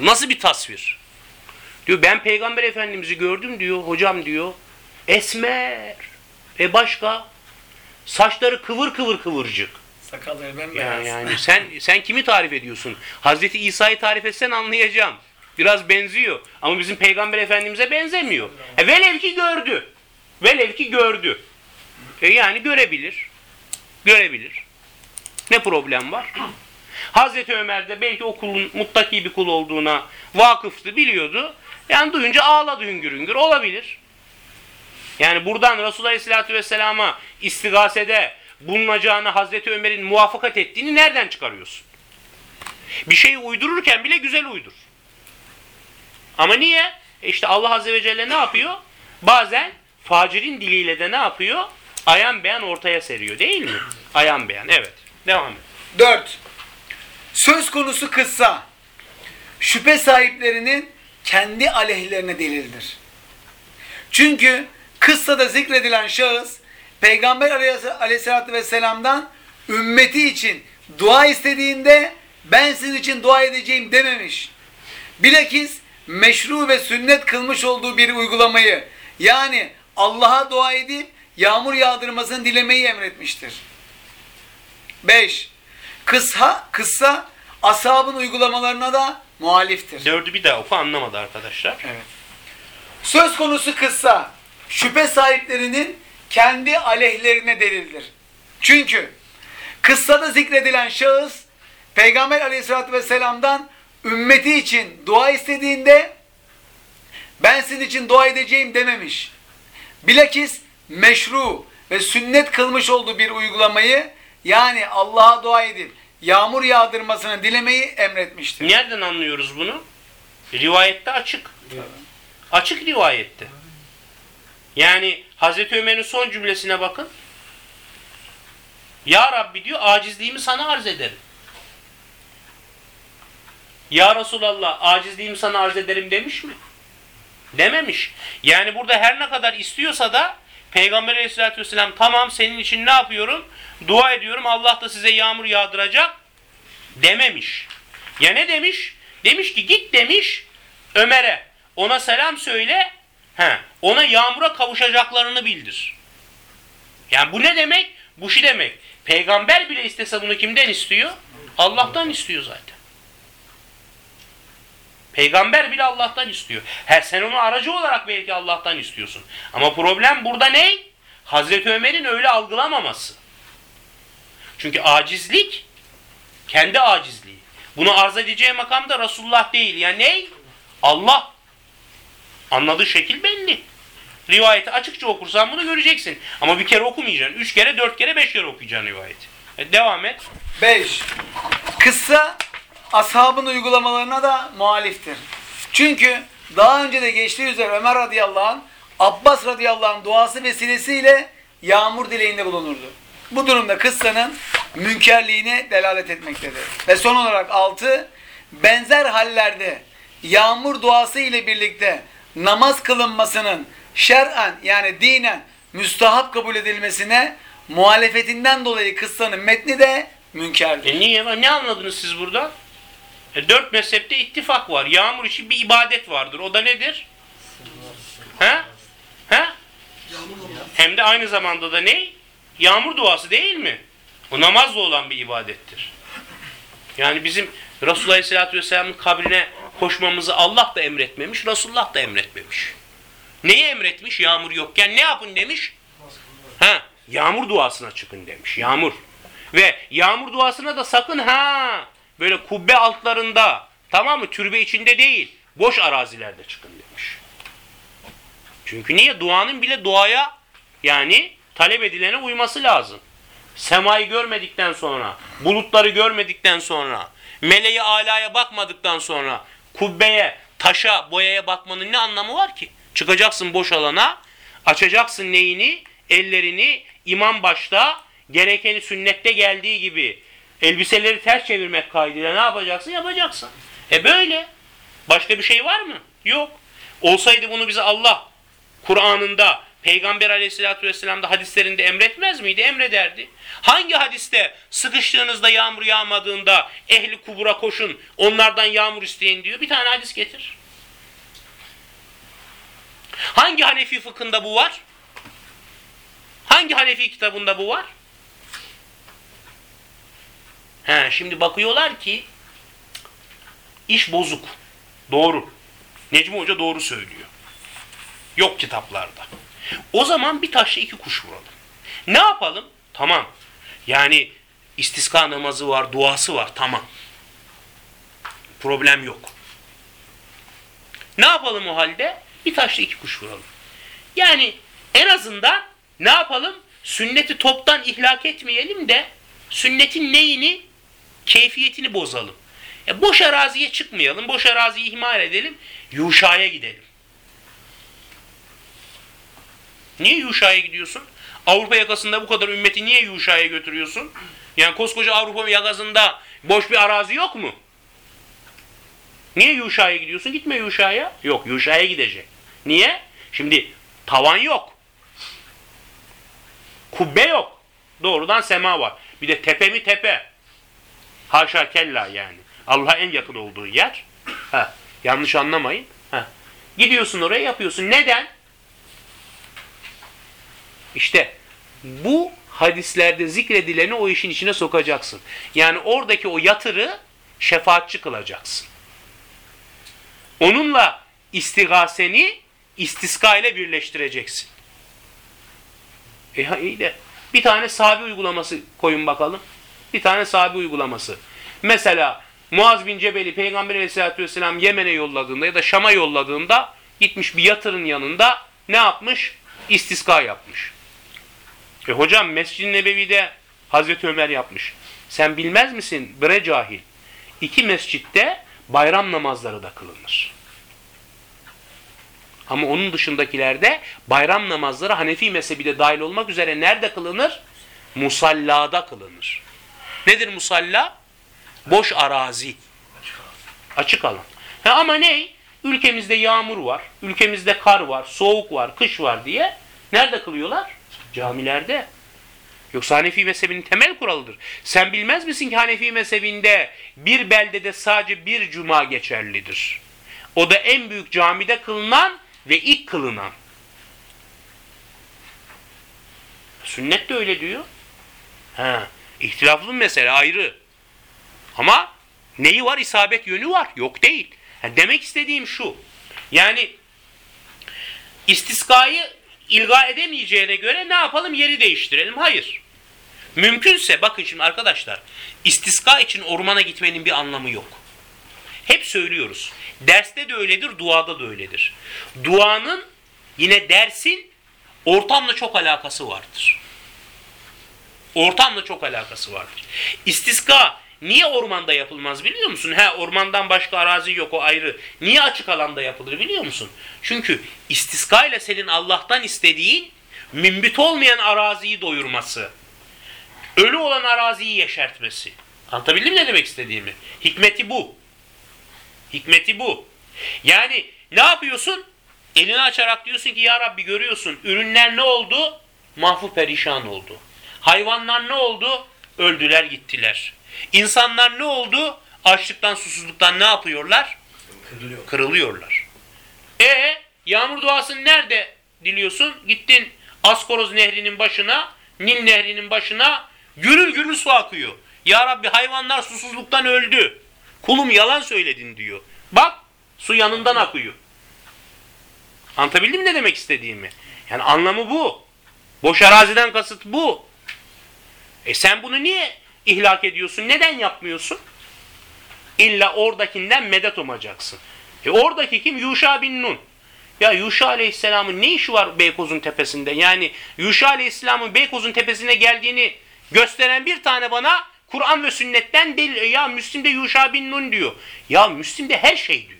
Nasıl bir tasvir? Diyor ben Peygamber Efendimiz'i gördüm diyor. Hocam diyor. Esmer. E başka? Saçları kıvır kıvır kıvırcık. Sakalları Ya, bembeyaz. yani sen sen kimi tarif ediyorsun? Hazreti İsa'yı tarif etsen anlayacağım. Biraz benziyor. Ama bizim Peygamber Efendimiz'e benzemiyor. E, velev ki gördü. Velev ki gördü. E, yani görebilir. Görebilir. Ne problem var? Hazreti Ömer de belki o kulun muttaki bir kul olduğuna vakıftı, biliyordu. Yani duyunca ağladı hüngür hüngür. Olabilir. Yani buradan Resulullah Aleyhisselatü Vesselam'a istigasede bulunacağını Hazreti Ömer'in muvaffakat ettiğini nereden çıkarıyorsun? Bir şeyi uydururken bile güzel uydur. Ama niye? E işte Allah Azze ve Celle ne yapıyor? Bazen facirin diliyle de ne yapıyor? Ayan beyan ortaya seriyor değil mi? Ayan beyan evet. Devam et. 4. Söz konusu kıssa şüphe sahiplerinin kendi aleyhlerine delildir. Çünkü kıssada zikredilen şahıs Peygamber aleyhis- aleyhissalatü vesselam'dan ümmeti için dua istediğinde ben sizin için dua edeceğim dememiş. Bilakis meşru ve sünnet kılmış olduğu bir uygulamayı yani Allah'a dua edip yağmur yağdırmasını dilemeyi emretmiştir. 5. Kıssa, kıssa ashabın uygulamalarına da muhaliftir. Dördü bir daha oku anlamadı arkadaşlar. Evet. Söz konusu kıssa şüphe sahiplerinin kendi aleyhlerine delildir. Çünkü kıssada zikredilen şahıs Peygamber aleyhissalatü vesselam'dan ümmeti için dua istediğinde ben sizin için dua edeceğim dememiş. Bilakis meşru ve sünnet kılmış olduğu bir uygulamayı yani Allah'a dua edip yağmur yağdırmasını dilemeyi emretmiştir. Nereden anlıyoruz bunu? Rivayette açık. Açık rivayette. Yani Hazreti Ömer'in son cümlesine bakın. Ya Rabbi diyor acizliğimi sana arz ederim. Ya Resulallah acizliğimi sana arz ederim demiş mi? Dememiş. Yani burada her ne kadar istiyorsa da Peygamber aleyhissalatü vesselam tamam senin için ne yapıyorum? Dua ediyorum Allah da size yağmur yağdıracak dememiş. Ya ne demiş? Demiş ki git demiş Ömer'e ona selam söyle he, ona yağmura kavuşacaklarını bildir. Yani bu ne demek? Bu şu demek. Peygamber bile istese bunu kimden istiyor? Allah'tan istiyor zaten. Peygamber bile Allah'tan istiyor. Her sen onu aracı olarak belki Allah'tan istiyorsun. Ama problem burada ne? Hazreti Ömer'in öyle algılamaması. Çünkü acizlik kendi acizliği. Bunu arz edeceği makam da Resulullah değil. Yani ne? Allah. Anladığı şekil belli. Rivayeti açıkça okursan bunu göreceksin. Ama bir kere okumayacaksın. Üç kere, dört kere, beş kere okuyacaksın rivayeti. E, devam et. 5. Kıssa ashabın uygulamalarına da muhaliftir. Çünkü daha önce de geçtiği üzere Ömer radıyallahu anh, Abbas radıyallahu anh duası vesilesiyle yağmur dileğinde bulunurdu. Bu durumda kıssanın münkerliğine delalet etmektedir. Ve son olarak 6. Benzer hallerde yağmur duası ile birlikte namaz kılınmasının şer'en yani dinen müstahap kabul edilmesine muhalefetinden dolayı kıssanın metni de münkerdir. E niye? Ne anladınız siz buradan? E, dört mezhepte ittifak var. Yağmur için bir ibadet vardır. O da nedir? He? He? Hem de aynı zamanda da ne? Yağmur duası değil mi? O namazla olan bir ibadettir. Yani bizim Resulullah Aleyhisselatü Vesselam'ın kabrine koşmamızı Allah da emretmemiş, Resulullah da emretmemiş. Neyi emretmiş? Yağmur yokken ne yapın demiş? Ha, yağmur duasına çıkın demiş. Yağmur. Ve yağmur duasına da sakın ha böyle kubbe altlarında tamam mı? Türbe içinde değil. Boş arazilerde çıkın demiş. Çünkü niye? Duanın bile duaya yani talep edilene uyması lazım. Semayı görmedikten sonra, bulutları görmedikten sonra, meleği alaya bakmadıktan sonra kubbeye, taşa, boyaya bakmanın ne anlamı var ki? Çıkacaksın boş alana, açacaksın neyini, ellerini imam başta gerekeni sünnette geldiği gibi elbiseleri ters çevirmek kaydıyla ne yapacaksın? Yapacaksın. E böyle. Başka bir şey var mı? Yok. Olsaydı bunu bize Allah Kur'an'ında Peygamber aleyhissalatü vesselam'da hadislerinde emretmez miydi? Emrederdi. Hangi hadiste sıkıştığınızda yağmur yağmadığında ehli kubura koşun onlardan yağmur isteyin diyor? Bir tane hadis getir. Hangi Hanefi fıkhında bu var? Hangi Hanefi kitabında bu var? He, şimdi bakıyorlar ki iş bozuk. Doğru. Necmi Hoca doğru söylüyor. Yok kitaplarda. O zaman bir taşla iki kuş vuralım. Ne yapalım? Tamam. Yani istiska namazı var, duası var. Tamam. Problem yok. Ne yapalım o halde? Bir taşla iki kuş vuralım. Yani en azından ne yapalım? Sünneti toptan ihlak etmeyelim de sünnetin neyini? Keyfiyetini bozalım. E boş araziye çıkmayalım. Boş araziyi ihmal edelim. Yuşa'ya gidelim. Niye Yuşa'ya gidiyorsun? Avrupa yakasında bu kadar ümmeti niye Yuşa'ya götürüyorsun? Yani koskoca Avrupa yakasında boş bir arazi yok mu? Niye Yuşa'ya gidiyorsun? Gitme Yuşa'ya. Yok Yuşa'ya gidecek. Niye? Şimdi tavan yok. Kubbe yok. Doğrudan sema var. Bir de tepe mi tepe. Haşa kella yani. Allah'a en yakın olduğu yer. Ha, yanlış anlamayın. Ha. Gidiyorsun oraya yapıyorsun. Neden? İşte bu hadislerde zikredileni o işin içine sokacaksın. Yani oradaki o yatırı şefaatçi kılacaksın. Onunla istigaseni istiska ile birleştireceksin. E iyi de bir tane sahabi uygulaması koyun bakalım. Bir tane sahabi uygulaması. Mesela Muaz bin Cebel'i Peygamber aleyhissalatü vesselam Yemen'e yolladığında ya da Şam'a yolladığında gitmiş bir yatırın yanında ne yapmış? İstiska yapmış. E hocam Mescid-i Nebevi'de Hazreti Ömer yapmış. Sen bilmez misin bre cahil? İki mescitte bayram namazları da kılınır. Ama onun dışındakilerde bayram namazları Hanefi mezhebi de dahil olmak üzere nerede kılınır? Musallada kılınır. Nedir musalla? Boş arazi. Açık alan. Ha, ama ne? Ülkemizde yağmur var, ülkemizde kar var, soğuk var, kış var diye nerede kılıyorlar? Camilerde. Yoksa Hanefi mezhebinin temel kuralıdır. Sen bilmez misin ki Hanefi mezhebinde bir beldede sadece bir cuma geçerlidir. O da en büyük camide kılınan ve ilk kılınan. Sünnet de öyle diyor. Ha, ihtilaflı mesele ayrı. Ama neyi var? İsabet yönü var. Yok değil. Ha, demek istediğim şu. Yani istiskayı ilga edemeyeceğine göre ne yapalım? Yeri değiştirelim. Hayır. Mümkünse bakın şimdi arkadaşlar istiska için ormana gitmenin bir anlamı yok. Hep söylüyoruz. Derste de öyledir, duada da öyledir. Duanın yine dersin ortamla çok alakası vardır. Ortamla çok alakası vardır. İstiska niye ormanda yapılmaz biliyor musun? He ormandan başka arazi yok o ayrı. Niye açık alanda yapılır biliyor musun? Çünkü istiska ile senin Allah'tan istediğin mümbit olmayan araziyi doyurması. Ölü olan araziyi yeşertmesi. Anlatabildim mi ne demek istediğimi? Hikmeti bu. Hikmeti bu. Yani ne yapıyorsun? Elini açarak diyorsun ki ya Rabbi görüyorsun ürünler ne oldu? Mahvu perişan oldu. Hayvanlar ne oldu? Öldüler gittiler. İnsanlar ne oldu? Açlıktan susuzluktan ne yapıyorlar? Kırılıyor. Kırılıyorlar. E yağmur duasını nerede diliyorsun? Gittin Askoroz nehrinin başına, Nil nehrinin başına gürül gürül su akıyor. Ya Rabbi hayvanlar susuzluktan öldü. Kulum yalan söyledin diyor. Bak su yanından akıyor. Anlatabildim mi ne demek istediğimi? Yani anlamı bu. Boş araziden kasıt bu. E sen bunu niye ihlak ediyorsun? Neden yapmıyorsun? İlla oradakinden medet umacaksın. E oradaki kim? Yuşa bin Nun. Ya Yuşa Aleyhisselam'ın ne işi var Beykoz'un tepesinde? Yani Yuşa Aleyhisselam'ın Beykoz'un tepesine geldiğini gösteren bir tane bana Kur'an ve sünnetten delil. E Ya Müslim'de Yuşa bin Nun diyor. Ya Müslim'de her şey diyor.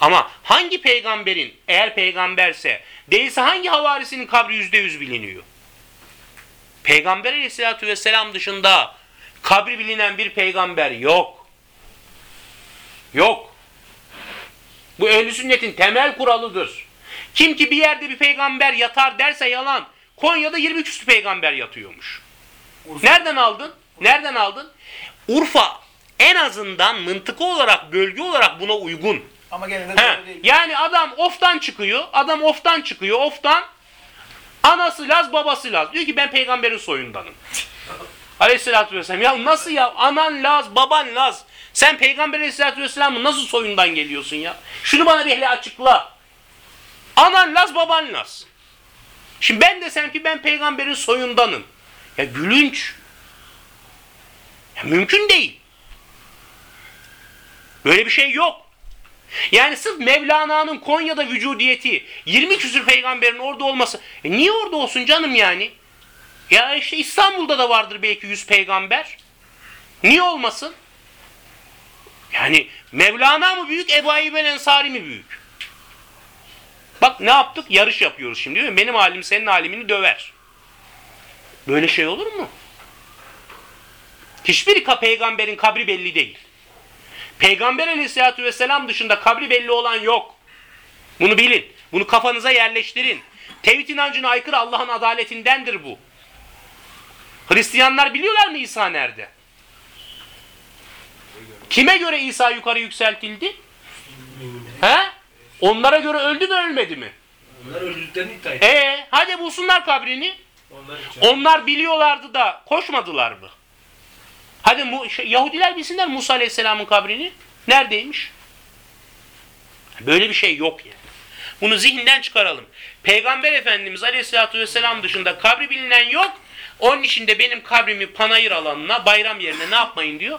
Ama hangi peygamberin eğer peygamberse değilse hangi havarisinin kabri yüzde yüz biliniyor? Peygamber aleyhissalatü vesselam dışında kabri bilinen bir peygamber yok. Yok. Bu ehl sünnetin temel kuralıdır. Kim ki bir yerde bir peygamber yatar derse yalan. Konya'da 20 küsur peygamber yatıyormuş. Nereden aldın? Nereden aldın? Urfa en azından mıntıka olarak, bölge olarak buna uygun. Ama gene de He, değil. yani adam oftan çıkıyor. Adam oftan çıkıyor. Oftan anası Laz babası Laz. Diyor ki ben peygamberin soyundanım. Aleyhisselatü vesselam. Ya nasıl ya? Anan Laz, baban Laz. Sen peygamber aleyhisselatü vesselamın nasıl soyundan geliyorsun ya? Şunu bana bir hele açıkla. Anan Laz, baban Laz. Şimdi ben desem ki ben peygamberin soyundanım. Ya gülünç. Ya mümkün değil. Böyle bir şey yok. Yani sırf Mevlana'nın Konya'da vücudiyeti, 20 küsür peygamberin orada olması. E niye orada olsun canım yani? Ya işte İstanbul'da da vardır belki 100 peygamber. Niye olmasın? Yani Mevlana mı büyük, Ebu Ayyub Ensari mi büyük? Bak ne yaptık? Yarış yapıyoruz şimdi değil mi? Benim alim senin alimini döver. Böyle şey olur mu? Hiçbir peygamberin kabri belli değil. Peygamber aleyhissalatü vesselam dışında kabri belli olan yok. Bunu bilin. Bunu kafanıza yerleştirin. Tevhid inancına aykırı Allah'ın adaletindendir bu. Hristiyanlar biliyorlar mı İsa nerede? Kime göre İsa yukarı yükseltildi? He? Onlara göre öldü mü ölmedi mi? Onlar öldüklerini iddia ediyor. E hadi bulsunlar kabrini. Onlar. Onlar biliyorlardı da koşmadılar mı? Hadi şey, Yahudiler bilsinler Musa Aleyhisselam'ın kabrini. Neredeymiş? Böyle bir şey yok yani. Bunu zihinden çıkaralım. Peygamber Efendimiz Aleyhisselatü Vesselam dışında kabri bilinen yok. Onun için de benim kabrimi panayır alanına, bayram yerine ne yapmayın diyor?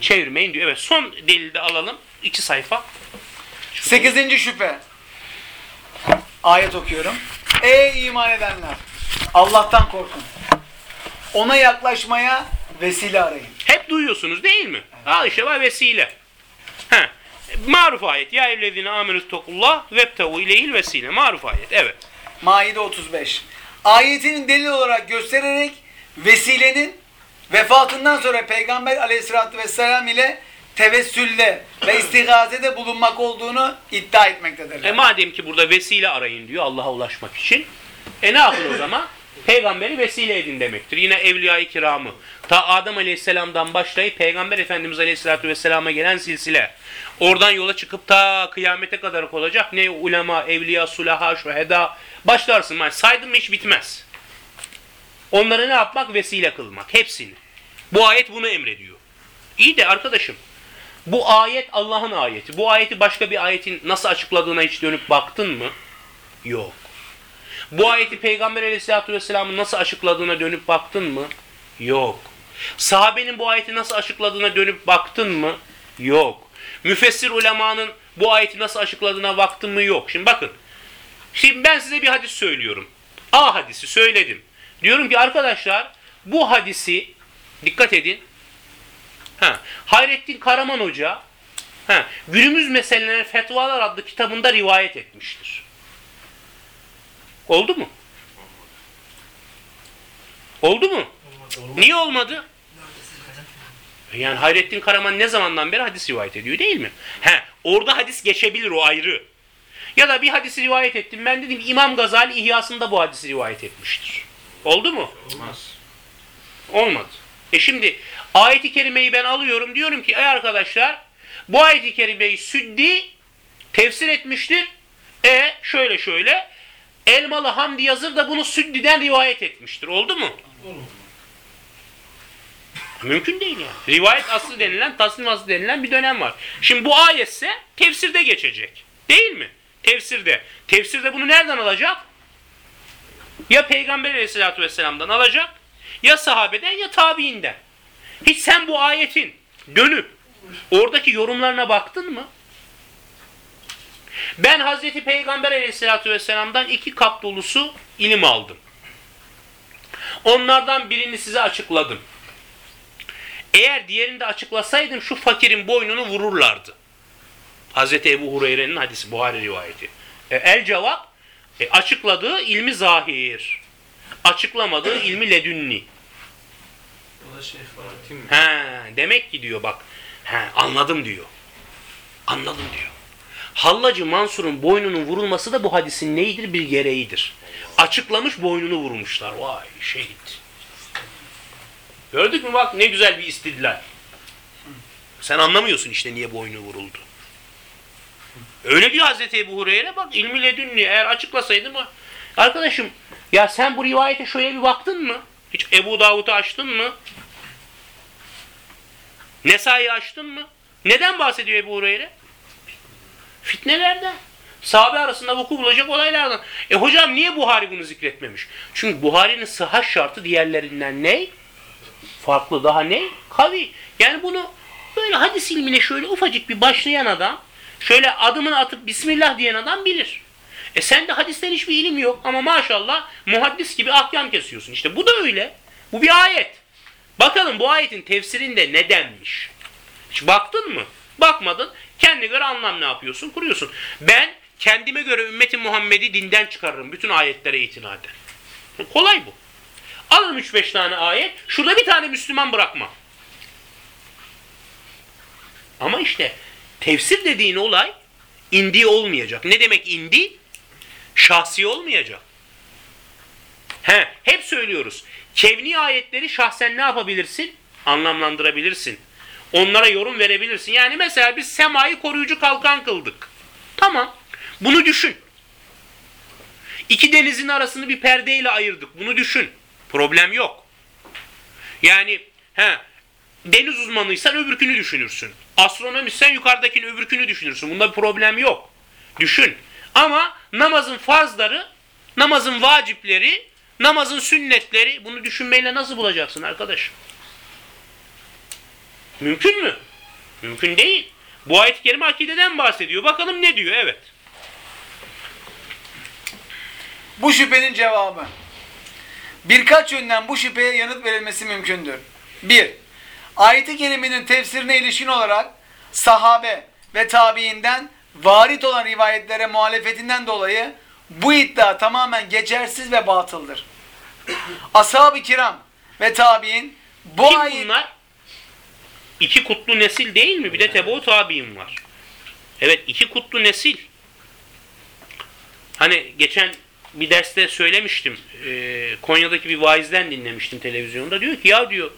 Çevirmeyin diyor. Evet son delili de alalım. İki sayfa. Sekizinci şüphe. Ayet okuyorum. Ey iman edenler! Allah'tan korkun. Ona yaklaşmaya vesile arayın. Hep duyuyorsunuz değil mi? İşte var vesile. He. Maruf ayet. Ya evlezine amenü tokullah vebtevu ileyhil vesile. Maruf ayet. Evet. Maide 35. Ayetinin delil olarak göstererek vesilenin vefatından sonra Peygamber aleyhissalatü vesselam ile tevessülle ve istigazede bulunmak olduğunu iddia etmektedirler. E madem ki burada vesile arayın diyor Allah'a ulaşmak için. E ne yapın o zaman? Peygamberi vesile edin demektir. Yine evliya-i kiramı. Ta Adem Aleyhisselam'dan başlayıp Peygamber Efendimiz Aleyhisselatü Vesselam'a gelen silsile. Oradan yola çıkıp ta kıyamete kadar olacak. Ne ulema, evliya, sulaha, şuheda. Başlarsın. Saydım hiç bitmez. Onları ne yapmak? Vesile kılmak. Hepsini. Bu ayet bunu emrediyor. İyi de arkadaşım. Bu ayet Allah'ın ayeti. Bu ayeti başka bir ayetin nasıl açıkladığına hiç dönüp baktın mı? Yok. Bu ayeti Peygamber Aleyhisselatü Vesselam'ın nasıl açıkladığına dönüp baktın mı? Yok. Sahabenin bu ayeti nasıl açıkladığına dönüp baktın mı? Yok. Müfessir ulemanın bu ayeti nasıl açıkladığına baktın mı? Yok. Şimdi bakın. Şimdi ben size bir hadis söylüyorum. A hadisi söyledim. Diyorum ki arkadaşlar bu hadisi dikkat edin. Ha, Hayrettin Karaman Hoca ha, günümüz meselelerine fetvalar adlı kitabında rivayet etmiştir. Oldu mu? Oldu mu? Niye olmadı? Yani Hayrettin Karaman ne zamandan beri hadis rivayet ediyor değil mi? He, orada hadis geçebilir o ayrı. Ya da bir hadisi rivayet ettim. Ben dedim İmam Gazali İhyasında bu hadisi rivayet etmiştir. Oldu mu? Olmaz. Olmadı. E şimdi ayeti kerimeyi ben alıyorum diyorum ki ey arkadaşlar bu ayeti kerimeyi Süddi tefsir etmiştir. E şöyle şöyle Elmalı Hamdi Yazır da bunu Süddi'den rivayet etmiştir. Oldu mu? Olmaz. Mümkün değil yani. Rivayet aslı denilen, tasnim aslı denilen bir dönem var. Şimdi bu ayetse tefsirde geçecek. Değil mi? Tefsirde. Tefsirde bunu nereden alacak? Ya Peygamber aleyhissalatü vesselam'dan alacak, ya sahabeden ya tabiinden. Hiç sen bu ayetin dönüp oradaki yorumlarına baktın mı? Ben Hazreti Peygamber aleyhissalatü vesselam'dan iki kap dolusu ilim aldım. Onlardan birini size açıkladım. Eğer diğerini de açıklasaydım şu fakirin boynunu vururlardı. Hazreti Ebu Hureyre'nin hadisi Buhari rivayeti. E, el cevap e, açıkladığı ilmi zahir. Açıklamadığı ilmi ledünni. O da şey? He, demek ki diyor bak. He, anladım diyor. Anladım diyor. Hallacı Mansur'un boynunun vurulması da bu hadisin neyidir? Bir gereğidir. Açıklamış boynunu vurmuşlar. Vay şehit. Gördük mü bak ne güzel bir istidlal. Sen anlamıyorsun işte niye boynu vuruldu. Öyle diyor Hazreti Ebu Hureyre bak ilmi ledünni eğer açıklasaydım o. Arkadaşım ya sen bu rivayete şöyle bir baktın mı? Hiç Ebu Davud'u açtın mı? Nesai'yi açtın mı? Neden bahsediyor Ebu Hureyre? Fitnelerden. Sahabe arasında vuku bulacak olaylardan. E hocam niye Buhari bunu zikretmemiş? Çünkü Buhari'nin sıhhat şartı diğerlerinden ne? Farklı daha ne? Kavi. Yani bunu böyle hadis ilmine şöyle ufacık bir başlayan adam, şöyle adımını atıp Bismillah diyen adam bilir. E sen de hadisten hiçbir ilim yok ama maşallah muhaddis gibi ahkam kesiyorsun. İşte bu da öyle. Bu bir ayet. Bakalım bu ayetin tefsirinde ne denmiş? Hiç baktın mı? Bakmadın. Kendine göre anlam ne yapıyorsun? Kuruyorsun. Ben kendime göre ümmeti Muhammed'i dinden çıkarırım. Bütün ayetlere itinaden. Kolay bu. Alırım 3-5 tane ayet. Şurada bir tane Müslüman bırakma. Ama işte tefsir dediğin olay indi olmayacak. Ne demek indi? Şahsi olmayacak. He, hep söylüyoruz. Kevni ayetleri şahsen ne yapabilirsin? Anlamlandırabilirsin. Onlara yorum verebilirsin. Yani mesela biz semayı koruyucu kalkan kıldık. Tamam. Bunu düşün. İki denizin arasını bir perdeyle ayırdık. Bunu düşün. Problem yok. Yani he, deniz uzmanıysan öbürkünü düşünürsün. Astronomistsen yukarıdakini öbürkünü düşünürsün. Bunda bir problem yok. Düşün. Ama namazın farzları, namazın vacipleri, namazın sünnetleri bunu düşünmeyle nasıl bulacaksın arkadaş? Mümkün mü? Mümkün değil. Bu ayet-i kerime akideden bahsediyor. Bakalım ne diyor? Evet. Bu şüphenin cevabı. Birkaç yönden bu şüpheye yanıt verilmesi mümkündür. 1. Ayet-i kerimenin tefsirine ilişkin olarak sahabe ve tabiinden varit olan rivayetlere muhalefetinden dolayı bu iddia tamamen geçersiz ve batıldır. Ashab-ı kiram ve tabiin bu Kim ayet bunlar? İki kutlu nesil değil mi? Bir de tebe tabi'in var. Evet iki kutlu nesil. Hani geçen bir derste söylemiştim. Ee, Konya'daki bir vaizden dinlemiştim televizyonda. Diyor ki ya diyor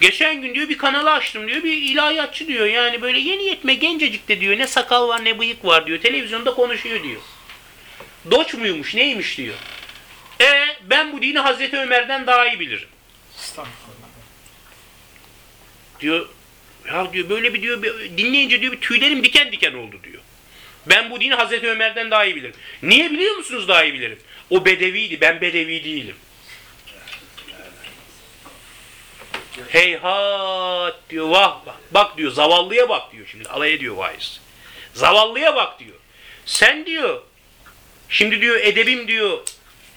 geçen gün diyor bir kanalı açtım diyor. Bir ilahiyatçı diyor. Yani böyle yeni yetme gencecik de diyor. Ne sakal var ne bıyık var diyor. Televizyonda konuşuyor diyor. Doç muymuş neymiş diyor. E ben bu dini Hazreti Ömer'den daha iyi bilirim. diyor ya diyor böyle bir diyor bir, dinleyince diyor bir tüylerim diken diken oldu diyor. Ben bu dini Hazreti Ömer'den daha iyi bilirim. Niye biliyor musunuz daha iyi bilirim? O bedeviydi. Ben bedevi değilim. Heyhat diyor vah bak, bak diyor zavallıya bak diyor şimdi alay ediyor vaiz. Zavallıya bak diyor. Sen diyor şimdi diyor edebim diyor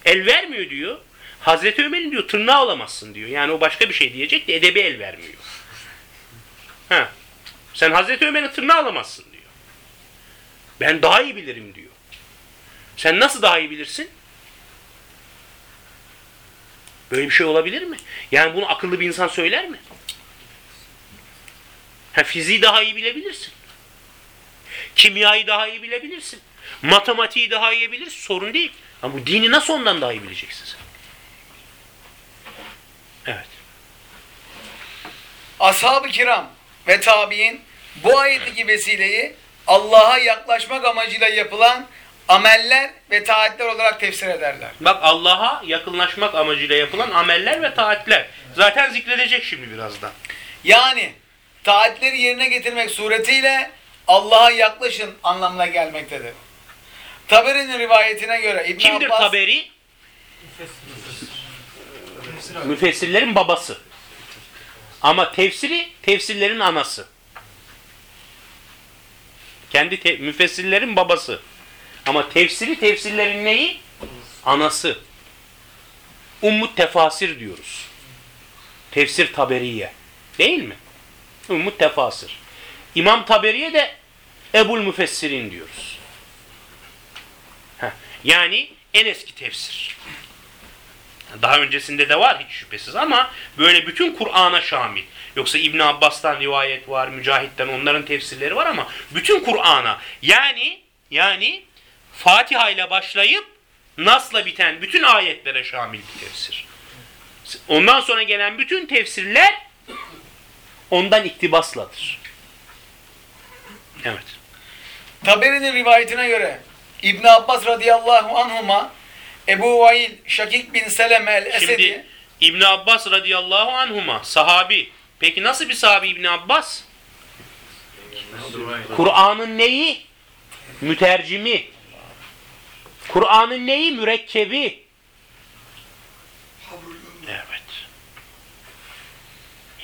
el vermiyor diyor. Hazreti Ömer'in diyor tırnağı alamazsın diyor. Yani o başka bir şey diyecek de edebi el vermiyor. Ha. Sen Hazreti Ömer'in tırnağı alamazsın diyor. Ben daha iyi bilirim diyor. Sen nasıl daha iyi bilirsin? Böyle bir şey olabilir mi? Yani bunu akıllı bir insan söyler mi? Ha, fiziği daha iyi bilebilirsin. Kimyayı daha iyi bilebilirsin. Matematiği daha iyi bilirsin. Sorun değil. Ama bu dini nasıl ondan daha iyi bileceksin sen? Evet. ashab-ı kiram ve tabiin bu ayetteki vesileyi Allah'a yaklaşmak amacıyla yapılan ameller ve taatler olarak tefsir ederler. Bak Allah'a yakınlaşmak amacıyla yapılan ameller ve taatler. Zaten zikredecek şimdi birazdan. Yani taatleri yerine getirmek suretiyle Allah'a yaklaşın anlamına gelmektedir. Taberi'nin rivayetine göre İbn Kimdir Abbas Taberi? Müfessirlerin babası. Ama tefsiri tefsirlerin anası. Kendi te- müfessirlerin babası. Ama tefsiri tefsirlerin neyi? Anası. Ummut tefasir diyoruz. Tefsir taberiye. Değil mi? Ummut tefasir. İmam Taberiye de Ebul Müfessirin diyoruz. Heh, Yani en eski tefsir. Daha öncesinde de var hiç şüphesiz ama böyle bütün Kur'an'a şamil. Yoksa İbn Abbas'tan rivayet var, Mücahit'ten onların tefsirleri var ama bütün Kur'an'a yani yani Fatiha ile başlayıp Nas'la biten bütün ayetlere şamil bir tefsir. Ondan sonra gelen bütün tefsirler ondan iktibasladır. Evet. Taberi'nin rivayetine göre İbn Abbas radıyallahu anhuma Ebu Vail Şakik bin Seleme el-Esedi Şimdi İbn Abbas radıyallahu anhuma sahabi. Peki nasıl bir sahabi İbn Abbas? Kur'an'ın neyi? Mütercimi. Kur'an'ın neyi? Mürekkebi. Evet.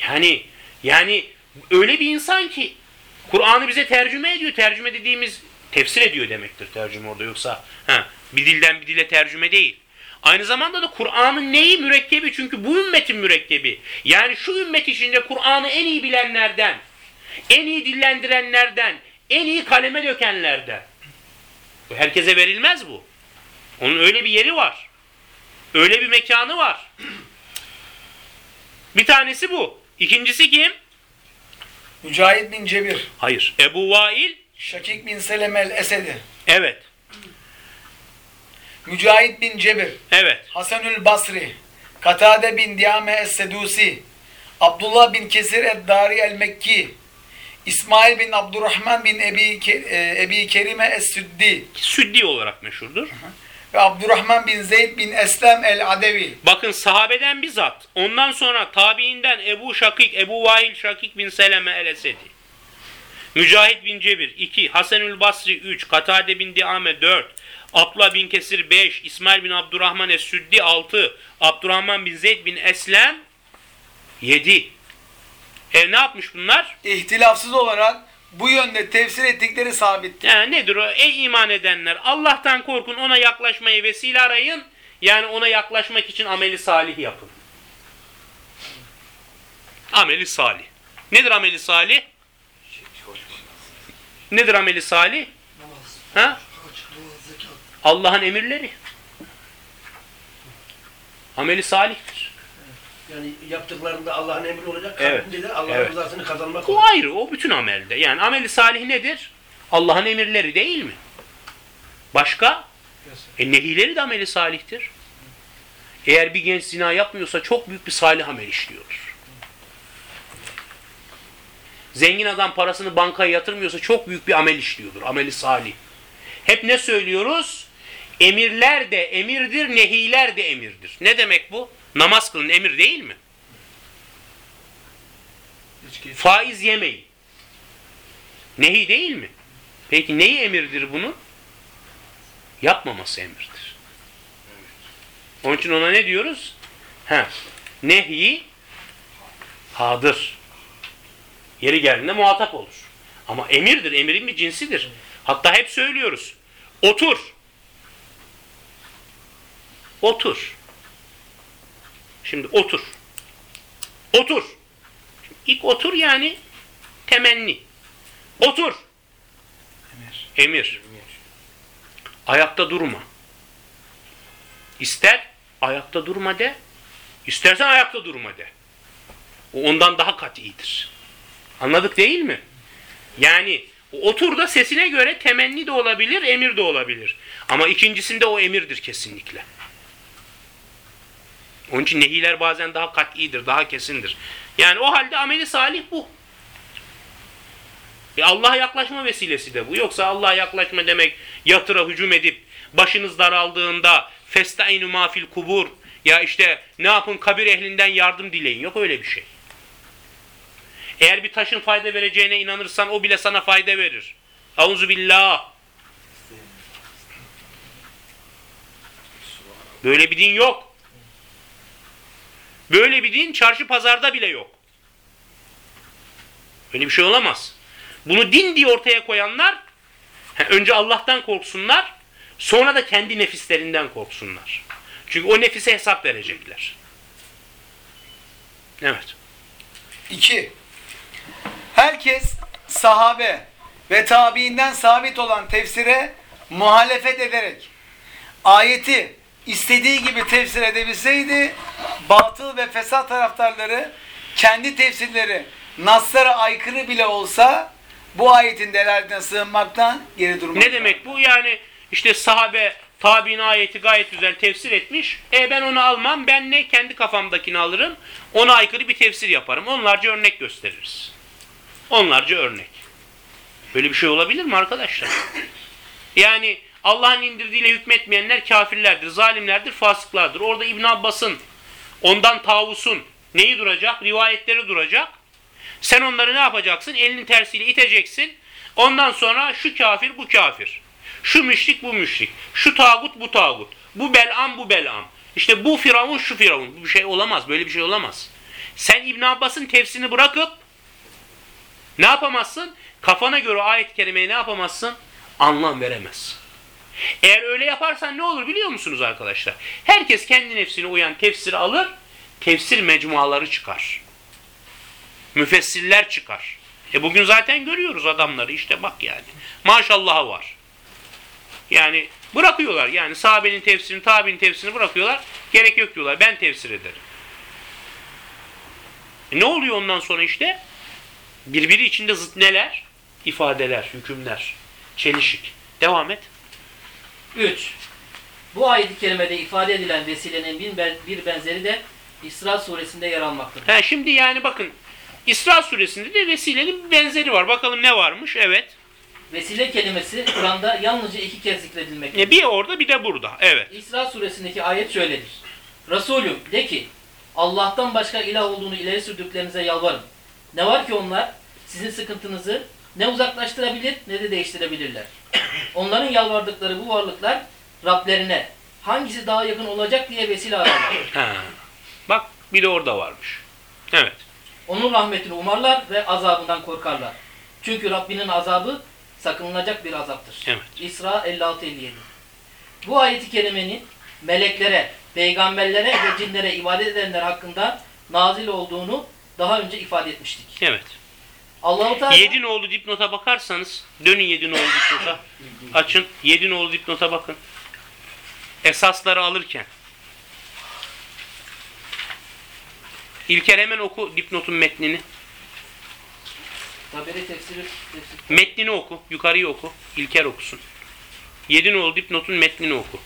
Yani yani öyle bir insan ki Kur'an'ı bize tercüme ediyor. Tercüme dediğimiz tefsir ediyor demektir tercüme orada yoksa ha, bir dilden bir dile tercüme değil. Aynı zamanda da Kur'an'ın neyi mürekkebi? Çünkü bu ümmetin mürekkebi. Yani şu ümmet içinde Kur'an'ı en iyi bilenlerden, en iyi dillendirenlerden, en iyi kaleme dökenlerden. Herkese verilmez bu. Onun öyle bir yeri var. Öyle bir mekanı var. Bir tanesi bu. İkincisi kim? Mücahit bin Cebir Hayır. Ebu Vail. Şakik bin Seleme el-Esedi Evet. Mücahit bin Cebir Evet. Hasanül Basri Katade bin Diyame es-Sedusi Abdullah bin Kesir ed-Dari el-Mekki İsmail bin Abdurrahman bin Ebi, e, Ebi Kerime es-Süddi Süddi olarak meşhurdur. ve Abdurrahman bin Zeyd bin Eslem el-Adevi Bakın sahabeden bir zat. Ondan sonra tabiinden Ebu Şakik, Ebu Vail Şakik bin Seleme el-Esedi. Mücahit bin Cebir 2, Hasanül Basri 3, Katade bin Diame 4, Abla bin Kesir 5, İsmail bin Abdurrahman es-Süddi 6, Abdurrahman bin Zeyd bin Eslem 7. E ne yapmış bunlar? İhtilafsız olarak bu yönde tefsir ettikleri sabittir. Yani nedir o? Ey iman edenler Allah'tan korkun ona yaklaşmayı vesile arayın. Yani ona yaklaşmak için ameli salih yapın. Ameli salih. Nedir ameli salih? Nedir ameli salih? Ha? Allah'ın emirleri. Ameli salihtir. Yani yaptıklarında Allah'ın emri olacak. Evet. kalbinde Allah'ın Evet. rızasını kazanmak O ayrı. O bütün amelde. Yani ameli salih nedir? Allah'ın emirleri değil mi? Başka? E nehileri de ameli salihtir. Eğer bir genç zina yapmıyorsa çok büyük bir salih amel işliyordur. Zengin adam parasını bankaya yatırmıyorsa çok büyük bir amel işliyordur. Ameli salih. Hep ne söylüyoruz? Emirler de emirdir, nehiler de emirdir. Ne demek bu? Namaz kılın emir değil mi? İçki- Faiz yemeyin. Nehi değil mi? Peki neyi emirdir bunun? Yapmaması emirdir. Onun için ona ne diyoruz? Ha, nehi hadır. Yeri geldiğinde muhatap olur. Ama emirdir, emirin bir cinsidir. Hatta hep söylüyoruz. Otur. Otur. Şimdi otur. Otur. İlk otur yani temenni. Otur. Emir. Ayakta durma. İster ayakta durma de, istersen ayakta durma de. O ondan daha kat'idir. Anladık değil mi? Yani otur da sesine göre temenni de olabilir, emir de olabilir. Ama ikincisinde o emirdir kesinlikle. Onun için nehiler bazen daha kat'idir, daha kesindir. Yani o halde ameli salih bu. E Allah'a yaklaşma vesilesi de bu. Yoksa Allah'a yaklaşma demek yatıra hücum edip başınız daraldığında festainu mafil kubur ya işte ne yapın kabir ehlinden yardım dileyin. Yok öyle bir şey. Eğer bir taşın fayda vereceğine inanırsan o bile sana fayda verir. Auzu. Böyle bir din yok. Böyle bir din çarşı pazarda bile yok. Öyle bir şey olamaz. Bunu din diye ortaya koyanlar önce Allah'tan korksunlar sonra da kendi nefislerinden korksunlar. Çünkü o nefise hesap verecekler. Evet. 2. Herkes sahabe ve tabiinden sabit olan tefsire muhalefet ederek ayeti istediği gibi tefsir edebilseydi batıl ve fesat taraftarları kendi tefsirleri naslara aykırı bile olsa bu ayetin delaletine sığınmaktan geri durmaz. Ne demek bu? Yani işte sahabe tabi'in ayeti gayet güzel tefsir etmiş. E ben onu almam. Ben ne kendi kafamdakini alırım. Ona aykırı bir tefsir yaparım. Onlarca örnek gösteririz. Onlarca örnek. Böyle bir şey olabilir mi arkadaşlar? Yani Allah'ın indirdiğiyle hükmetmeyenler kafirlerdir, zalimlerdir, fasıklardır. Orada İbn Abbas'ın, ondan Tavus'un neyi duracak? Rivayetleri duracak. Sen onları ne yapacaksın? Elinin tersiyle iteceksin. Ondan sonra şu kafir, bu kafir. Şu müşrik, bu müşrik. Şu tağut, bu tağut. Bu belam, bu belam. İşte bu firavun, şu firavun. Bu bir şey olamaz. Böyle bir şey olamaz. Sen İbn Abbas'ın tefsirini bırakıp ne yapamazsın? Kafana göre ayet-i kerimeye ne yapamazsın? Anlam veremezsin. Eğer öyle yaparsan ne olur biliyor musunuz arkadaşlar? Herkes kendi nefsine uyan tefsiri alır, tefsir mecmuaları çıkar. Müfessirler çıkar. E bugün zaten görüyoruz adamları işte bak yani. Maşallahı var. Yani bırakıyorlar yani sahabenin tefsirini, tabi'nin tefsirini bırakıyorlar. Gerek yok diyorlar ben tefsir ederim. E ne oluyor ondan sonra işte? Birbiri içinde zıt neler? İfadeler, hükümler, çelişik. Devam et. 3. Bu ayet-i kerimede ifade edilen vesilenin bir, ben- bir benzeri de İsra suresinde yer almaktadır. Ha, şimdi yani bakın İsra suresinde de vesilenin bir benzeri var. Bakalım ne varmış? Evet. Vesile kelimesi Kur'an'da yalnızca iki kez zikredilmektedir. E, bir orada bir de burada. Evet. İsra suresindeki ayet şöyledir. Resulüm de ki Allah'tan başka ilah olduğunu ileri sürdüklerinize yalvarın. Ne var ki onlar sizin sıkıntınızı ne uzaklaştırabilir ne de değiştirebilirler. Onların yalvardıkları bu varlıklar Rablerine hangisi daha yakın olacak diye vesile ararlar. Bak bir de orada varmış. Evet. Onun rahmetini umarlar ve azabından korkarlar. Çünkü Rabbinin azabı sakınılacak bir azaptır. Evet. İsra 56-57 Bu ayeti kerimenin meleklere, peygamberlere ve cinlere ibadet edenler hakkında nazil olduğunu daha önce ifade etmiştik. Evet. Allahu Teala Yedinoğlu dipnota bakarsanız, dönün Yedinoğlu dipnota. Açın, Yedinoğlu dipnota bakın. Esasları alırken. İlker hemen oku dipnotun metnini. Taberi tefsiri, tefsir. Metnini oku, yukarıyı oku. İlker okusun. Yedinoğlu dipnotun metnini oku.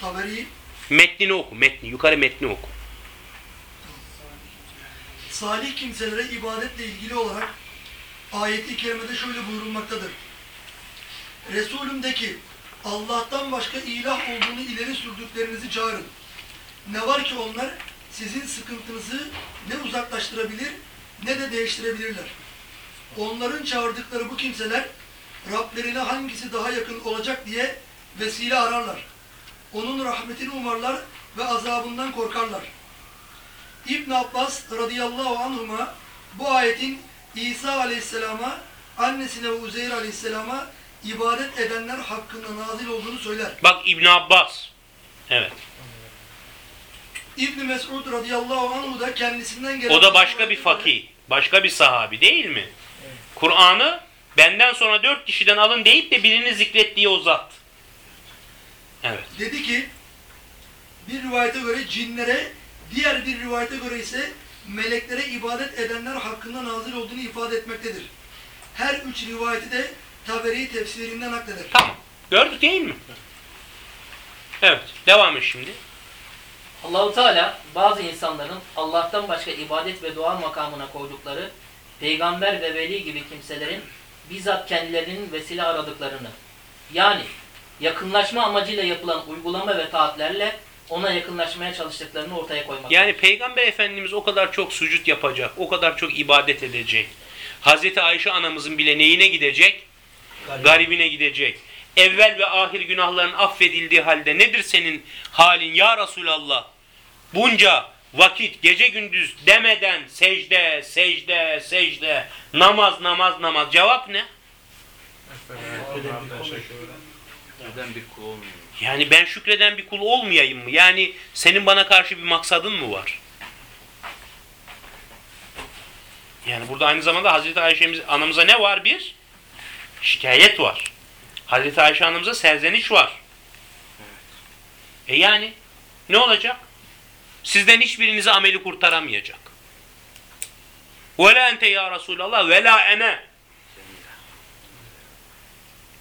Taberi Metnini oku, metni. Yukarı metni oku. Salih kimselere ibadetle ilgili olarak ayeti kerimede şöyle buyurulmaktadır. Resulüm de ki Allah'tan başka ilah olduğunu ileri sürdüklerinizi çağırın. Ne var ki onlar sizin sıkıntınızı ne uzaklaştırabilir ne de değiştirebilirler. Onların çağırdıkları bu kimseler Rablerine hangisi daha yakın olacak diye vesile ararlar. Onun rahmetini umarlar ve azabından korkarlar. İbn Abbas radıyallahu anhuma bu ayetin İsa aleyhisselama, annesine ve Uzeyr aleyhisselama ibadet edenler hakkında nazil olduğunu söyler. Bak İbn Abbas. Evet. İbn Mesud radıyallahu anhu da kendisinden gelen O da başka bir fakih. Başka bir sahabi değil mi? Kur'an'ı benden sonra dört kişiden alın deyip de birini zikrettiği o zat. Evet. Dedi ki bir rivayete göre cinlere, diğer bir rivayete göre ise meleklere ibadet edenler hakkında nazil olduğunu ifade etmektedir. Her üç rivayeti de Taberi tefsirinden nakleder. Tamam. Gördük değil mi? Evet. Devam et şimdi. Allahu Teala bazı insanların Allah'tan başka ibadet ve dua makamına koydukları peygamber ve veli gibi kimselerin bizzat kendilerinin vesile aradıklarını yani yakınlaşma amacıyla yapılan uygulama ve taatlerle ona yakınlaşmaya çalıştıklarını ortaya koymak. Yani Peygamber Efendimiz o kadar çok sucud yapacak, o kadar çok ibadet edecek. Hazreti Ayşe anamızın bile neyine gidecek? Garibine gidecek. Evvel ve ahir günahların affedildiği halde nedir senin halin ya Resulallah? Bunca vakit gece gündüz demeden secde, secde, secde, namaz, namaz, namaz. Cevap ne? Neden bir kul olmuyor? Yani ben şükreden bir kul olmayayım mı? Yani senin bana karşı bir maksadın mı var? Yani burada aynı zamanda Hazreti Ayşe'miz anamıza ne var? Bir şikayet var. Hazreti Ayşe anamıza serzeniş var. E yani ne olacak? Sizden hiçbirinizi ameli kurtaramayacak. Ve la ente ya Resulallah ve la ene.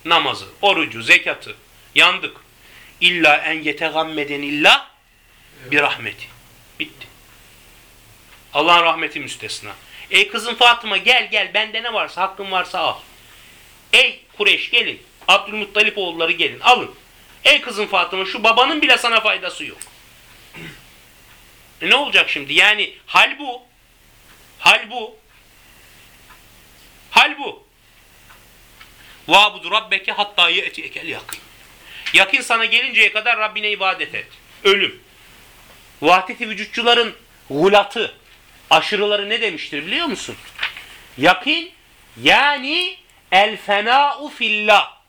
Namazı, orucu, zekatı yandık. İlla en yetegammeden illa bir rahmeti. Bitti. Allah'ın rahmeti müstesna. Ey kızım Fatıma gel gel bende ne varsa hakkın varsa al. Ey Kureş gelin. Abdülmuttalip oğulları gelin alın. Ey kızım Fatıma şu babanın bile sana faydası yok. E ne olacak şimdi? Yani hal bu. Hal bu. Hal bu. Vabudu rabbeke hatta ye'ti ekel yakın sana gelinceye kadar Rabbine ibadet et. Ölüm. Vahdeti vücutçuların gulatı, aşırıları ne demiştir biliyor musun? Yakin yani el fena'u fillah.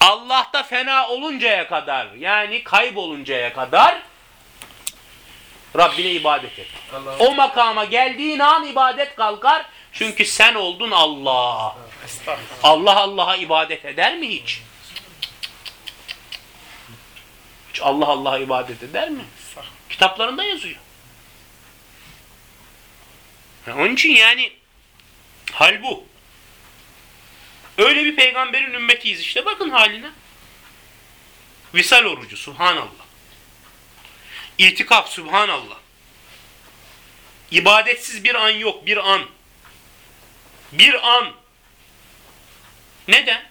Allah'ta fena oluncaya kadar yani kayboluncaya kadar Rabbine ibadet et. O makama geldiğin an ibadet kalkar. Çünkü sen oldun Allah. Allah Allah'a ibadet eder mi hiç? Hiç Allah Allah'a ibadet eder mi? Kitaplarında yazıyor. Ha, Onun için yani hal bu. Öyle bir peygamberin ümmetiyiz işte bakın haline. Visal orucu subhanallah. İtikaf subhanallah. İbadetsiz bir an yok bir an. Bir an. Neden?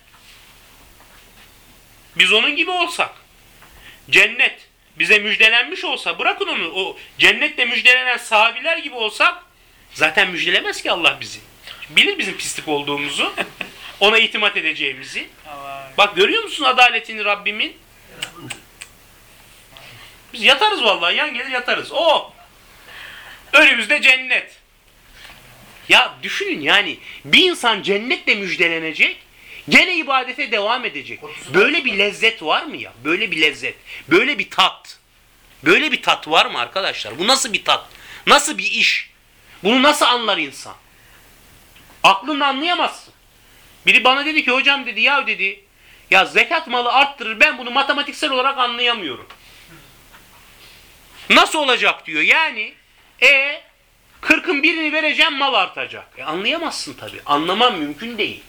Biz onun gibi olsak. Cennet bize müjdelenmiş olsa bırakın onu o cennetle müjdelenen sahabiler gibi olsak zaten müjdelemez ki Allah bizi. Bilir bizim pislik olduğumuzu. Ona itimat edeceğimizi. Bak görüyor musun adaletini Rabbimin? Biz yatarız vallahi yan gelir yatarız. O. Önümüzde cennet. Ya düşünün yani bir insan cennetle müjdelenecek. Gene ibadete devam edecek. Böyle bir lezzet var mı ya? Böyle bir lezzet. Böyle bir tat. Böyle bir tat var mı arkadaşlar? Bu nasıl bir tat? Nasıl bir iş? Bunu nasıl anlar insan? Aklınla anlayamazsın. Biri bana dedi ki hocam dedi ya dedi ya zekat malı arttırır ben bunu matematiksel olarak anlayamıyorum. Nasıl olacak diyor yani e 40'ın birini vereceğim mal artacak. E anlayamazsın tabi. Anlamam mümkün değil.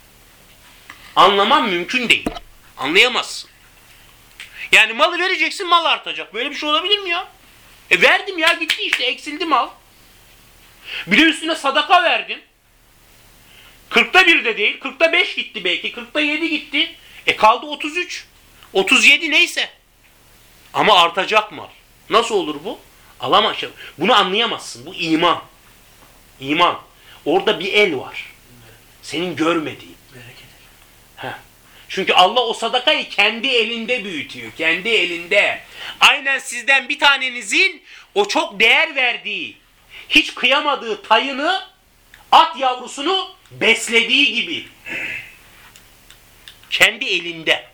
Anlamam mümkün değil. Anlayamazsın. Yani malı vereceksin mal artacak. Böyle bir şey olabilir mi ya? E verdim ya gitti işte eksildi mal. Bir de üstüne sadaka verdim. 40'ta 1 de değil. 40'ta 5 gitti belki. 40'ta 7 gitti. E kaldı 33. 37 neyse. Ama artacak mal. Nasıl olur bu? Alamaz. Bunu anlayamazsın. Bu iman. İman. Orada bir el var. Senin görmediğin. Çünkü Allah o sadakayı kendi elinde büyütüyor. Kendi elinde. Aynen sizden bir tanenizin o çok değer verdiği, hiç kıyamadığı tayını, at yavrusunu beslediği gibi. Kendi elinde.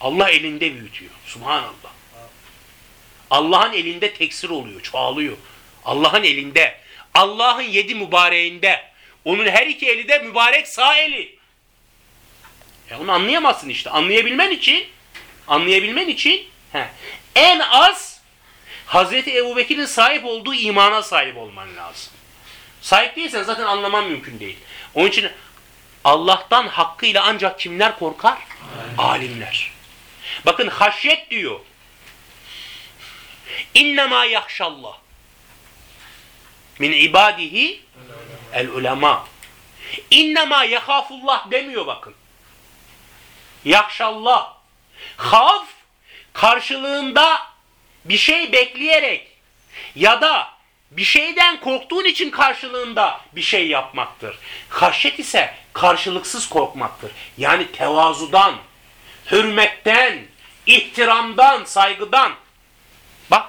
Allah elinde büyütüyor. Subhanallah. Allah'ın elinde teksir oluyor, çoğalıyor. Allah'ın elinde. Allah'ın yedi mübareğinde. Onun her iki eli de mübarek sağ eli. Ya onu anlayamazsın işte. Anlayabilmen için anlayabilmen için he, en az Hazreti Ebubekir'in sahip olduğu imana sahip olman lazım. Sahip değilsen zaten anlaman mümkün değil. Onun için Allah'tan hakkıyla ancak kimler korkar? Alimler. Bakın haşyet diyor. İnnemâ yahşallah min ibadihi el ulema. İnnemâ yahafullah demiyor bakın. Yahşallah. Havf karşılığında bir şey bekleyerek ya da bir şeyden korktuğun için karşılığında bir şey yapmaktır. Haşyet ise karşılıksız korkmaktır. Yani tevazudan, hürmetten, ihtiramdan, saygıdan. Bak,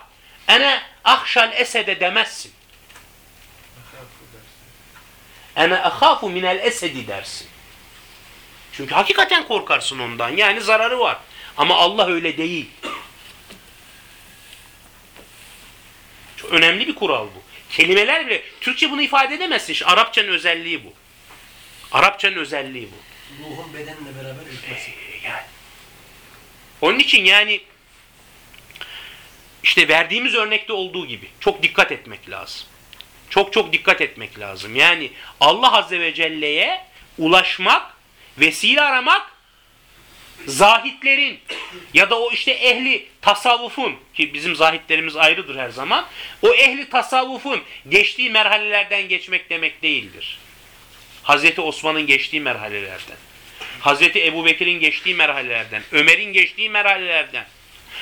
ene ahşal esede demezsin. Ene ahafu minel esedi dersin. Çünkü hakikaten korkarsın ondan. Yani zararı var. Ama Allah öyle değil. Çok önemli bir kural bu. Kelimeler bile, Türkçe bunu ifade edemezsin. İşte Arapçanın özelliği bu. Arapçanın özelliği bu. Ruhun bedenle beraber ürkmesi. Ee, yani. Onun için yani işte verdiğimiz örnekte olduğu gibi çok dikkat etmek lazım. Çok çok dikkat etmek lazım. Yani Allah Azze ve Celle'ye ulaşmak, vesile aramak zahitlerin ya da o işte ehli tasavvufun ki bizim zahitlerimiz ayrıdır her zaman. O ehli tasavvufun geçtiği merhalelerden geçmek demek değildir. Hazreti Osman'ın geçtiği merhalelerden. Hazreti Ebu Bekir'in geçtiği merhalelerden, Ömer'in geçtiği merhalelerden,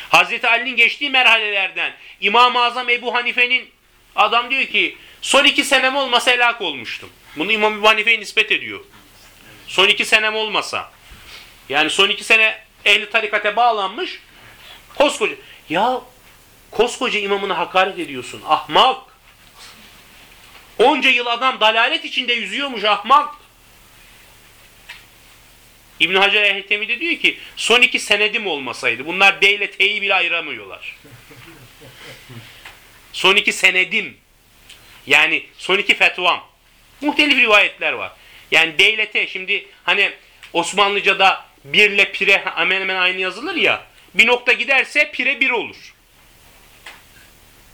Hazreti Ali'nin geçtiği merhalelerden, İmam-ı Azam Ebu Hanife'nin adam diyor ki son iki senem olmasa helak olmuştum. Bunu İmam Ebu Hanife'ye nispet ediyor. Son iki senem olmasa. Yani son iki sene ehli tarikate bağlanmış. Koskoca. Ya koskoca imamına hakaret ediyorsun. Ahmak. Onca yıl adam dalalet içinde yüzüyormuş ahmak. İbn Hacer el-Haytemi de diyor ki son iki senedim olmasaydı bunlar D ile T'yi bile ayıramıyorlar. son iki senedim yani son iki fetvam. Muhtelif rivayetler var. Yani D ile T şimdi hani Osmanlıca'da bir ile pire hemen hemen aynı yazılır ya. Bir nokta giderse pire bir olur.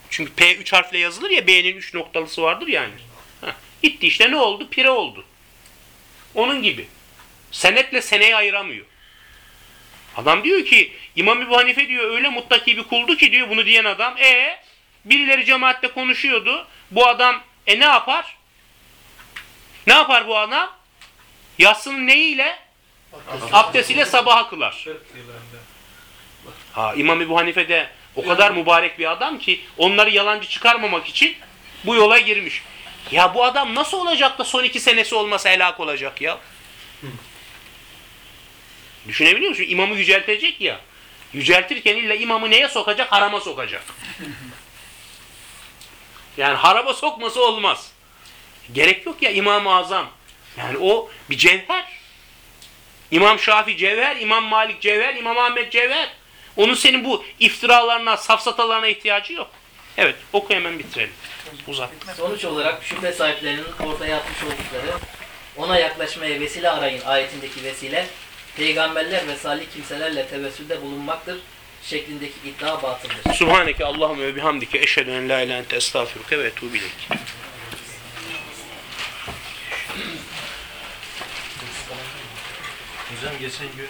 Çünkü P üç harfle yazılır ya B'nin üç noktalısı vardır yani. Heh, gitti işte ne oldu? Pire oldu. Onun gibi. Senetle seneyi ayıramıyor. Adam diyor ki İmam Ebu Hanife diyor öyle muttaki bir kuldu ki diyor bunu diyen adam. E birileri cemaatte konuşuyordu. Bu adam e ne yapar? Ne yapar bu adam? Yatsının neyiyle? Abdestiyle sabaha kılar. Ha, İmam Ebu Hanife de o kadar mübarek bir adam ki onları yalancı çıkarmamak için bu yola girmiş. Ya bu adam nasıl olacak da son iki senesi olmasa helak olacak ya? Düşünebiliyor musun? İmamı yüceltecek ya. Yüceltirken illa imamı neye sokacak? Harama sokacak. Yani harama sokması olmaz. Gerek yok ya İmam-ı Azam. Yani o bir cevher. İmam Şafi Cevher, İmam Malik Cevher, İmam Ahmet Cevher. Onun senin bu iftiralarına, safsatalarına ihtiyacı yok. Evet, oku hemen bitirelim. Uzat. Sonuç olarak şüphe sahiplerinin ortaya atmış oldukları ona yaklaşmaya vesile arayın ayetindeki vesile peygamberler ve salih kimselerle tevessülde bulunmaktır şeklindeki iddia batıldır. Subhaneke Allahümme ve bihamdike eşhedü en la ilahe ente estağfiruke ve etûbü ileyk. Hocam geçen gün